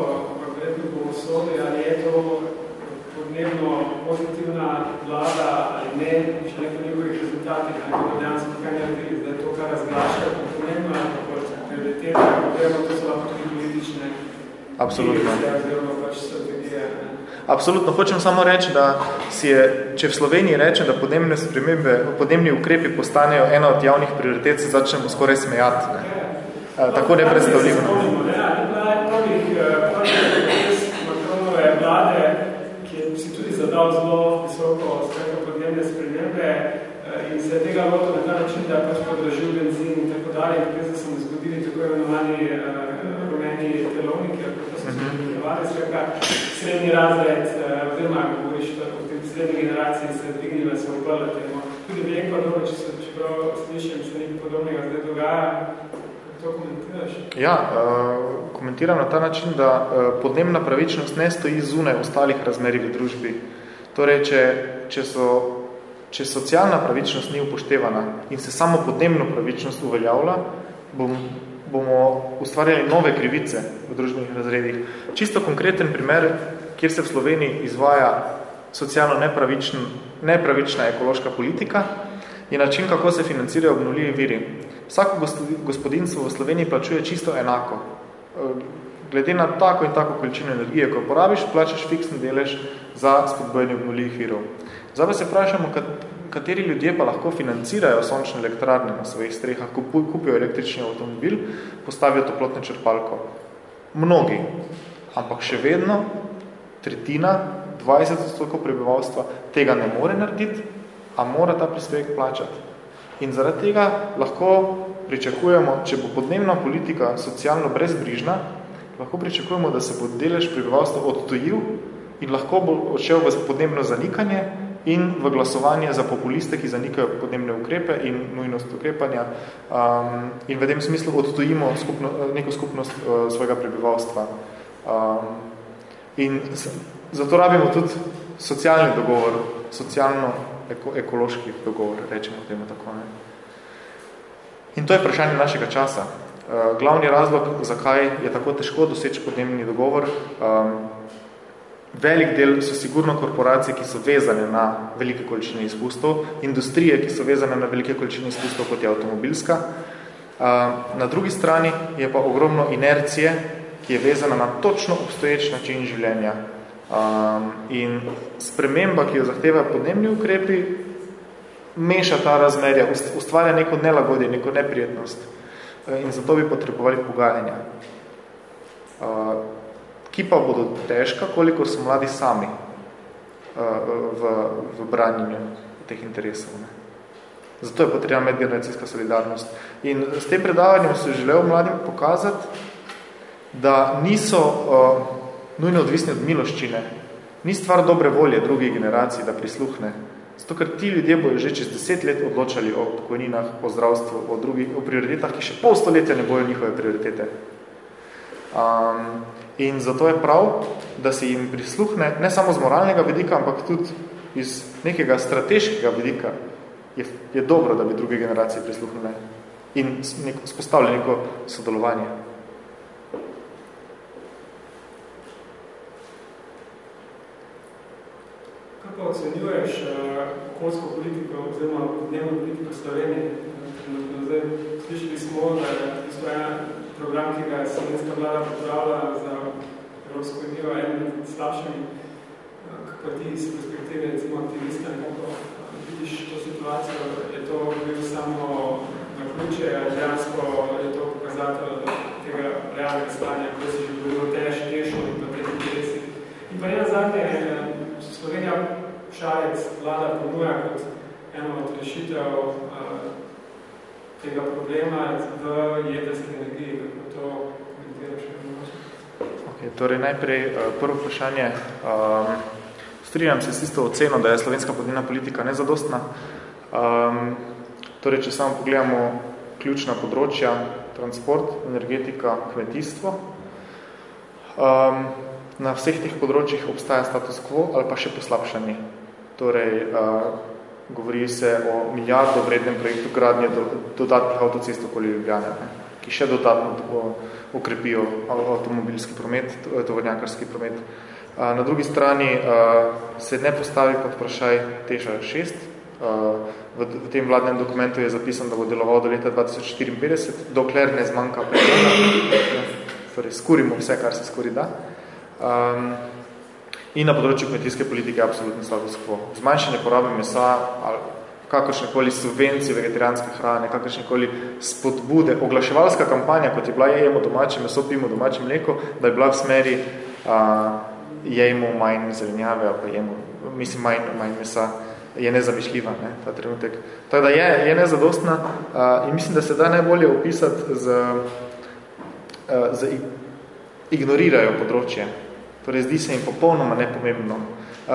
verjetno bomo sodi, ali je to podnebno pozitivna vlada ali ne, še nekaj njegovih rezultatih, ali to dejansko kaj ne da je to, kar razglašajo, pomembno, prioritete, oziroma to so lahko tudi politične Absolutno. oziroma pač. Absolutno. Hočem samo reči, da si je, če v Sloveniji reče, da podnebne spremembe, podnebni ukrepi postanejo ena od javnih prioritet, se začnemo skoraj smejati. Ne? E, tako nepredstavljivo. Ne, prvih, prvih Macronove vlade, ki je si tudi zadal zelo visoko spremembe podnebne spremembe in se je tega lotil na ta način, da je pač podražil benzin in tako dalje, in so mu zgodili tako imenovani uh, rumeni telovniki, kako so se zgodili, skratka, srednji razred, uh, oziroma, govoriš o tem srednji generaciji, se dvignila, se uprla temu. Tudi v Ekvadoru, če se čeprav slišim, se nekaj podobnega zdaj dogaja, to komentiraš? Ja, uh, komentiram na ta način, da uh, podnebna pravičnost ne stoji zunaj ostalih razmerij v družbi. Torej, če, če so če socialna pravičnost ni upoštevana in se samo podnebno pravičnost uveljavlja, bom, bomo ustvarjali nove krivice v družbenih razredih. Čisto konkreten primer, kjer se v Sloveniji izvaja socialno nepravičn, nepravična ekološka politika, je način, kako se financirajo obnovljivi viri. Vsako gospodinstvo v Sloveniji plačuje čisto enako. Glede na tako in tako količino energije, ko porabiš, plačaš fiksni delež za spodbojanje obnovljivih virov. Zdaj pa se vprašamo, kateri ljudje pa lahko financirajo sončne elektrarne na svojih strehah, kupijo električni avtomobil, postavijo toplotno črpalko. Mnogi, ampak še vedno tretjina, 20 odstotkov prebivalstva tega ne more narediti, a mora ta prispevek plačati. In zaradi tega lahko pričakujemo, če bo podnebna politika socialno brezbrižna, lahko pričakujemo, da se bo delež prebivalstva odtojil in lahko bo odšel v podnebno zanikanje, in v glasovanje za populiste, ki zanikajo podnebne ukrepe in nujnost ukrepanja um, in v tem smislu odtojimo skupno, neko skupnost uh, svojega prebivalstva. Um, in zato rabimo tudi socialni dogovor, socialno-ekološki dogovor, rečemo temu tako. Ne. In to je vprašanje našega časa. Uh, glavni razlog, zakaj je tako težko doseči podnebni dogovor, um, Velik del so sigurno korporacije, ki so vezane na velike količine izpustov, industrije, ki so vezane na velike količine izpustov, kot je avtomobilska. Na drugi strani je pa ogromno inercije, ki je vezana na točno obstoječ način življenja. In sprememba, ki jo zahteva podnebni ukrepi, meša ta razmerja, ustvarja neko nelagodje, neko neprijetnost. In zato bi potrebovali pogajanja ki pa bodo težka, koliko so mladi sami uh, v, v branjenju teh interesov. Ne. Zato je potrebna medgeneracijska solidarnost. In s tem predavanjem se želel mladim pokazati, da niso uh, nujno odvisni od miloščine, ni stvar dobre volje drugih generacij, da prisluhne. Zato, ker ti ljudje bojo že čez deset let odločali o pokojninah, o zdravstvu, o drugih, o prioritetah, ki še pol stoletja ne bojo njihove prioritete. Um, In zato je prav, da se jim prisluhne ne samo z moralnega vidika, ampak tudi iz nekega strateškega vidika. Je, je dobro, da bi druge generacije prisluhnile in neko, spostavili neko sodelovanje. Pa ocenjuješ, okoljsko politiko oziroma dnevno politiko Slovenije. Zdaj, slišali smo, da je ena program, ki ga je slovenska vlada pripravila za Evropsko unijo, en slabšimi, kako ti iz perspektive, aktivista, nekako vidiš to situacijo, je to bil samo na ključe, dejansko je to pokazatelj tega realnega stanja, ko si že tež, težko in pa teh interesih. In pa ena zadnje, Slovenija šarec vlada ponuja kot eno od rešitev tega problema v jedrski energiji, kako to komentiraš? Okay, torej najprej prvo vprašanje. Um, strinjam se s tisto oceno, da je slovenska podnebna politika nezadostna. Um, torej, če samo pogledamo ključna področja, transport, energetika, kmetijstvo, um, na vseh teh področjih obstaja status quo ali pa še poslabšanje. Torej, uh, govori se o milijardo vrednem projektu gradnje do, dodatnih avtocest okoli Ljubljane, ne, ki še dodatno ukrepijo avtomobilski promet, tovornjakarski promet. Na drugi strani se ne postavi pod vprašaj Teša 6, v, tem vladnem dokumentu je zapisano, da bo deloval do leta 2054, dokler ne zmanjka pregleda, torej skurimo vse, kar se skori da. Um, in na področju kmetijske politike absolutno status quo. Zmanjšanje porabe mesa ali kakršnekoli subvencije vegetarijanske hrane, kakršnekoli spodbude, oglaševalska kampanja, kot je bila jejemo domače meso, pimo domače mleko, da je bila v smeri uh, jejmo manj zelenjave ali pa jejmo, mislim, manj, manj mesa, je nezamišljiva, ne, ta trenutek. Tako da je, je nezadostna uh, in mislim, da se da najbolje opisati z, uh, z ignorirajo področje. Torej, zdi se jim popolnoma nepomembno. Uh,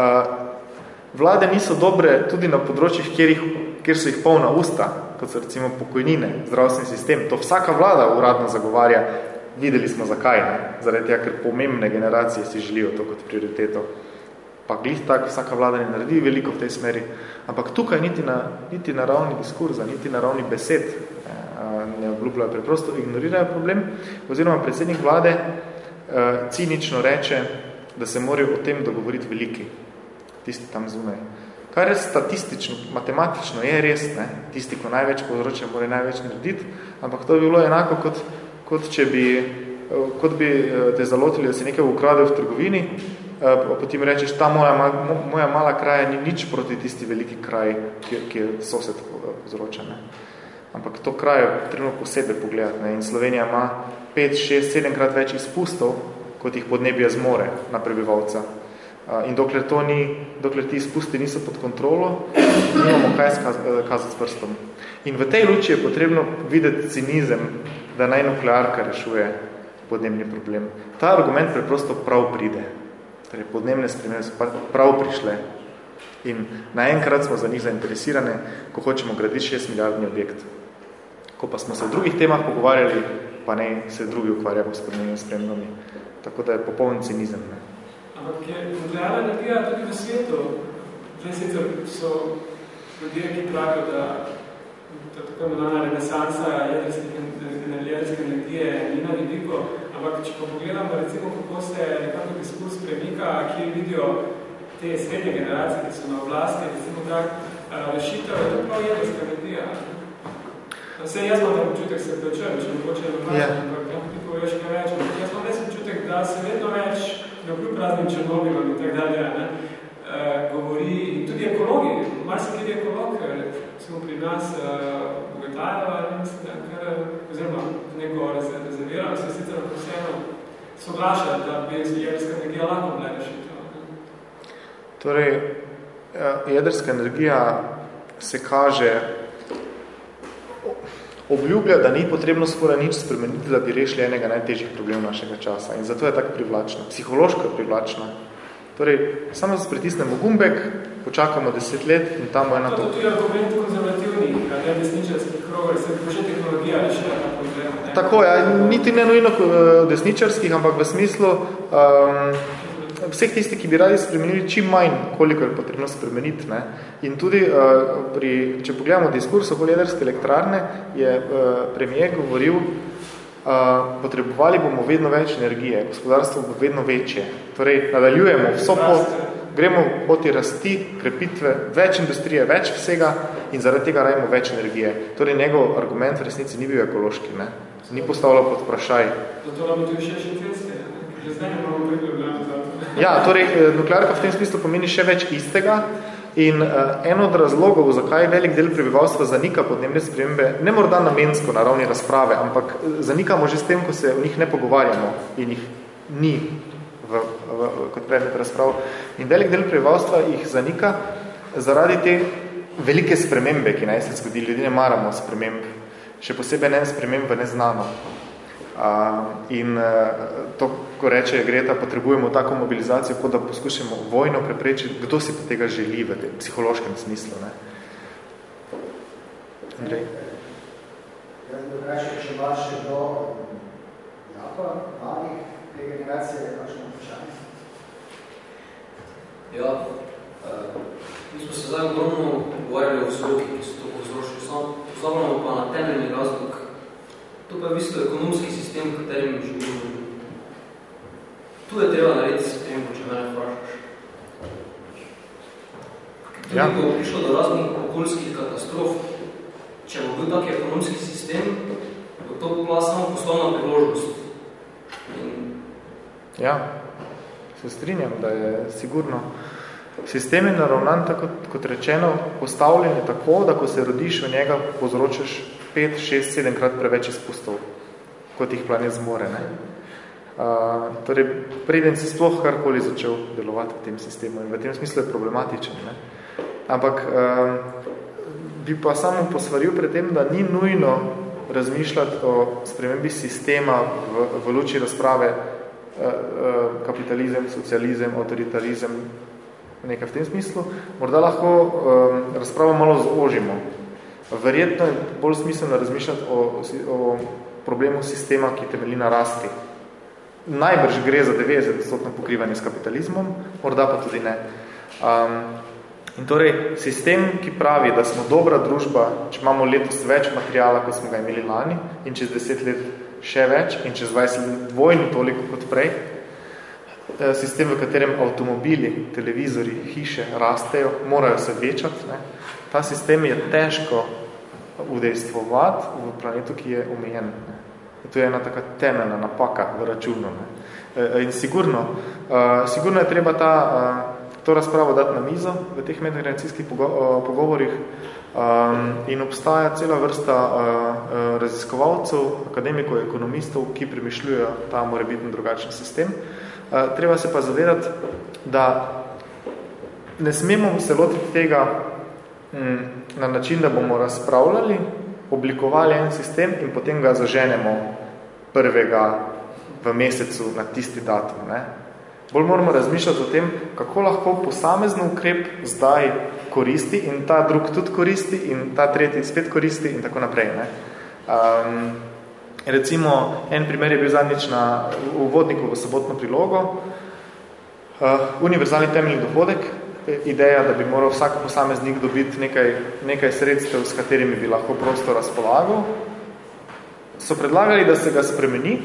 vlade niso dobre tudi na področjih, kjer, jih, kjer so jih polna usta, kot so recimo pokojnine, zdravstveni sistem. To vsaka vlada uradno zagovarja. Videli smo zakaj, ne? zaradi tega, ker pomembne generacije si želijo to kot prioriteto pa glih tak, vsaka vlada ne naredi veliko v tej smeri, ampak tukaj niti na, niti na ravni diskurza, niti na ravni besed ne obljubljajo, preprosto ignorirajo problem, oziroma predsednik vlade cinično reče, da se morajo o tem dogovoriti veliki, tisti tam zunaj. Kar je statistično, matematično je res, ne? tisti, ko največ povzroča, mora največ narediti, ampak to bi bilo enako, kot, kot če bi, kot bi te zalotili, da si nekaj ukradel v trgovini, Eh, potem rečeš, ta moja, moja mala kraja ni nič proti tisti veliki kraj, ki, ki je sosed vzročen. Ampak to kraj je potrebno posebej pogledati. Ne? In Slovenija ima 5, 6, 7 krat več izpustov, kot jih podnebje zmore na prebivalca. In dokler, to ni, dokler ti izpusti niso pod kontrolo, nimamo kaj eh, kazati s prstom. In v tej luči je potrebno videti cinizem, da naj nuklearka rešuje podnebni problem. Ta argument preprosto prav pride. Torej, podnebne spremembe so prav prišle in naenkrat smo za njih zainteresirane, ko hočemo graditi 6 milijardni objekt. Ko pa smo se v drugih temah pogovarjali, pa ne se drugi ukvarjamo s podnebnimi spremembami. Tako da je popoln cinizem. Ne? Ampak je nuklearna energija tudi v svetu. Zdaj sicer so ljudje, ki pravijo, da tako imenovana renesansa jedrske energije ni na vidiku, ampak če pa pogledamo, recimo, kako se nekako diskurs premika, kjer vidijo te srednje generacije, ki so na oblasti, recimo tak, rešitev je to prav jedrska energija. Vse jaz imam občutek, se prečujem, če mogoče yeah. ampak ja, ti poveš kaj več, ampak jaz imam res občutek, da se vedno več, da kljub raznim černobilom in tak dalje, ne, uh, govori, tudi ekologi, marsikaj ekolog, recimo pri nas uh, Bogatajeva, mislim, kar, oziroma neko rezervirano, se sicer vseeno soglaša, da bi jedrska energija lahko bila rešitev. Torej, jedrska energija se kaže, obljublja, da ni potrebno skoraj nič spremeniti, da bi rešili enega najtežjih problemov našega časa. In zato je tako privlačna. Psihološko je privlačna. Torej, samo se pritisnemo gumbek, počakamo deset let in tam bo ena to... To je tudi argument konzervativnih, ne desničarskih krogov, se počne tehnologija rešila ta problem. Tako, ja, niti ne nujno eh, desničarskih, ampak v smislu um, vseh tistih, ki bi radi spremenili čim manj, koliko je potrebno spremeniti. Ne? In tudi, uh, pri, če pogledamo diskurs okoli jedrske elektrarne, je uh, premijer govoril, Uh, potrebovali bomo vedno več energije, gospodarstvo bo vedno večje. Torej, nadaljujemo vso pot, Gremo poti rasti, krepitve, več industrije, več vsega in zaradi tega rajemo več energije. Torej, njegov argument v resnici ni bil ekološki, ne? ni postavljal pod vprašaj. Zato nam tudi še šentinske, Ja, torej, eh, nuklearka v tem smislu pomeni še več istega, In uh, en od razlogov, zakaj velik del prebivalstva zanika podnebne spremembe, ne morda namensko na ravni razprave, ampak zanikamo že s tem, ko se o njih ne pogovarjamo in jih ni v, v, kot predmet razprav. In velik del prebivalstva jih zanika zaradi te velike spremembe, ki naj se zgodi. Ljudje ne maramo sprememb, še posebej ne sprememb v neznano. In uh, to, ko reče Greta, potrebujemo tako mobilizacijo, kot da poskušamo vojno preprečiti, kdo si pa tega želi v tem psihološkem smislu. Ne? Andrej? Jaz bi vprašal, če imaš še do Japa, mali, te generacije, kakšno vprašanje? Ja, uh, mi smo se zdaj ogromno pogovarjali o vzroki, ki so to povzročili. Pozabljamo pa na temeljni razlog To pa je v bistvu ekonomski sistem, v katerem živimo. Tu je treba narediti sistem, če mene vprašaš. Tudi ja. ko prišlo do raznih okoljskih katastrof, če bo bil tak ekonomski sistem, bo to bila samo poslovna priložnost. In... Ja, se strinjam, da je sigurno. Sistem je naravnan, tako kot rečeno, postavljen je tako, da ko se rodiš v njega, povzročaš 5, 6, 7 krat preveč izpustov, kot jih planet zmore. Ne? Uh, torej, preden si sploh karkoli začel delovati v tem sistemu in v tem smislu je problematičen. Ne? Ampak uh, bi pa samo posvaril pred tem, da ni nujno razmišljati o spremembi sistema v, v luči razprave uh, uh, kapitalizem, socializem, autoritarizem, nekaj v tem smislu. Morda lahko um, razpravo malo zožimo Verjetno je bolj smiselno razmišljati o, o problemu sistema, ki temelji na rasti. Najbrž gre za 90% pokrivanje s kapitalizmom, morda pa tudi ne. Um, in torej, sistem, ki pravi, da smo dobra družba, če imamo letos več materijala, kot smo ga imeli lani, in čez 10 let še več, in čez 20 let dvojno toliko kot prej, sistem, v katerem avtomobili, televizori, hiše rastejo, morajo se večati, ne? ta sistem je težko udejstvovati v planetu, ki je omejen. To je ena taka temeljna napaka v računu. Ne. E, in sigurno, uh, sigurno je treba ta, to razpravo dati na mizo v teh medgeneracijskih pogo pogovorih in obstaja cela vrsta raziskovalcev, akademikov, ekonomistov, ki premišljujejo ta morebitno drugačen sistem. Uh, treba se pa zavedati, da ne smemo se lotiti tega mm, na način, da bomo razpravljali, oblikovali en sistem in potem ga zaženemo prvega v mesecu na tisti datum. Ne? Bolj moramo razmišljati o tem, kako lahko posamezni ukrep zdaj koristi in ta drug tudi koristi in ta tretji spet koristi in tako naprej. Ne? Um, recimo, en primer je bil zadnjič na uvodniku v sobotno prilogo, uh, univerzalni temeljni dohodek, ideja, da bi moral vsak posameznik dobiti nekaj, nekaj sredstev, s katerimi bi lahko prosto razpolagal, so predlagali, da se ga spremeni,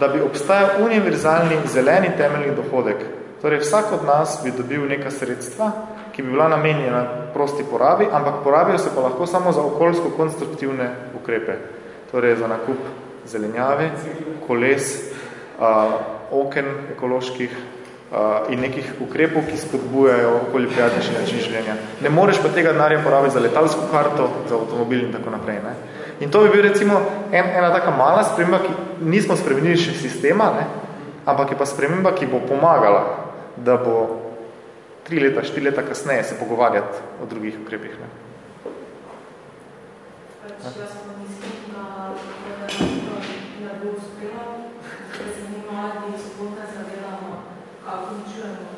da bi obstajal univerzalni zeleni temeljni dohodek. Torej, vsak od nas bi dobil neka sredstva, ki bi bila namenjena prosti porabi, ampak porabijo se pa lahko samo za okoljsko-konstruktivne ukrepe. Torej, za nakup zelenjave, koles, uh, oken ekoloških, in nekih ukrepov, ki spodbujajo okolje prijateljši način življenja. Ne moreš pa tega denarja porabiti za letalsko karto, za avtomobil in tako naprej. Ne? In to bi bil recimo en, ena taka mala sprememba, ki nismo spremenili še sistema, ne? ampak je pa sprememba, ki bo pomagala, da bo tri leta, štiri leta kasneje se pogovarjati o drugih ukrepih. Ne? Pač jaz pa mislim, da ne bo uspela, da se ni mladi spodne zavedamo, kako ničujemo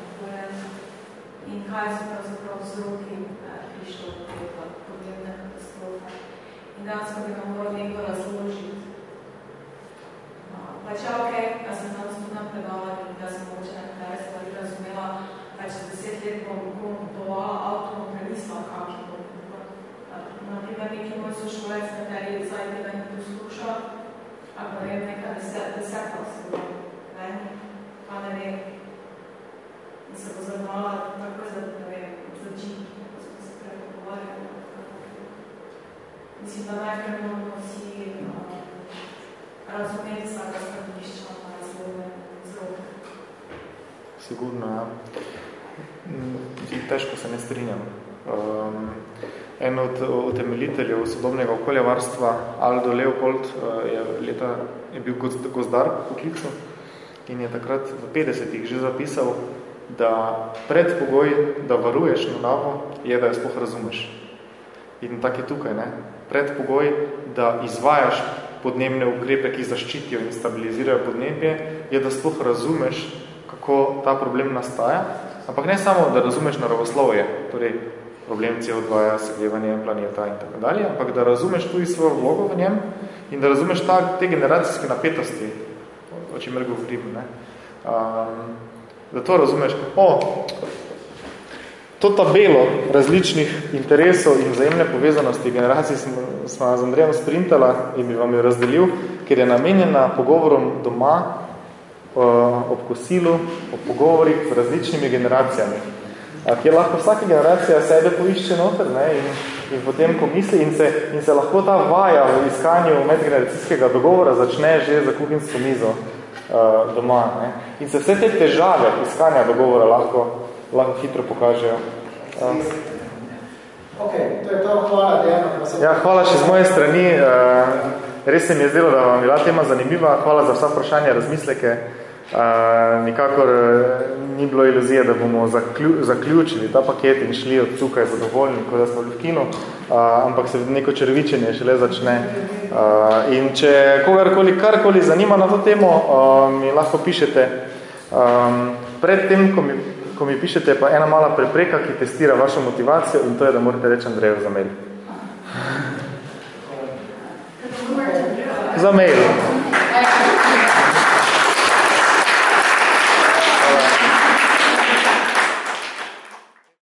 in kaj so pravzaprav vzroki prišlo do tega podnebne katastrofe. In danes pa bi nam moral nekdo razložiti. Pač ja, ok, da sem tudi na predavanju, da sem mogoče nekaj stvari razumela, pač deset let bom kupovala avto, ker nisma kakšen bom Naprimer, neki moj sošolec, kateri zdaj tega ne posluša, ali pa vem, neka deset, deseta se bo, ne, pa ne vem, se bo zaznala tako, da zloči, ko smo se prej pogovarjali. Mislim, da najprej moramo si um, razumeti vsaka stanovišča na razvojne vzroke. Sigurno, ja. Težko se ne strinjam. Um, en od utemeljiteljev sodobnega okoljevarstva, Aldo Leopold, uh, je, leta, je bil gozdar po poklicu in je takrat v 50-ih že zapisal, da predpogoj, da varuješ naravo, je, da jo sploh razumeš. In tak je tukaj, ne? Predpogoj, da izvajaš podnebne ukrepe, ki zaščitijo in stabilizirajo podnebje, je, da sploh razumeš, kako ta problem nastaja, ampak ne samo, da razumeš naravoslovje, torej problem CO2, segrevanje planeta in tako dalje, ampak da razumeš tudi svojo vlogo v njem in da razumeš ta, te generacijske napetosti, o čemer govorim. Ne? Um, da to razumeš, o, to tabelo različnih interesov in vzajemne povezanosti generacij smo, z Andrejem sprintala in bi vam jo razdelil, ker je namenjena pogovorom doma ob kosilu, o pogovorih z različnimi generacijami, kjer lahko vsaka generacija sebe poišče noter ne, in, in potem pomisli in se, in se lahko ta vaja v iskanju medgeneracijskega dogovora začne že za kuhinsko mizo uh, doma. Ne. In se vse te težave iskanja dogovora lahko, lahko hitro pokažejo. Uh. Ok, to je to, hvala Dejano. Ja, hvala še z moje strani. Uh, res se mi je zdelo, da vam bila tema zanimiva. Hvala za vsa vprašanja, razmisleke. Uh, nikakor ni bilo iluzije, da bomo zaklju, zaključili ta paket in šli od tukaj zadovoljni, kot da smo v kinu, uh, ampak se neko črvičenje šele začne. Uh, in če kogarkoli karkoli zanima na to temo, uh, mi lahko pišete. Um, pred tem, ko mi, ko mi pišete, pa ena mala prepreka, ki testira vašo motivacijo in to je, da morate reči Andreju za mail. za mail.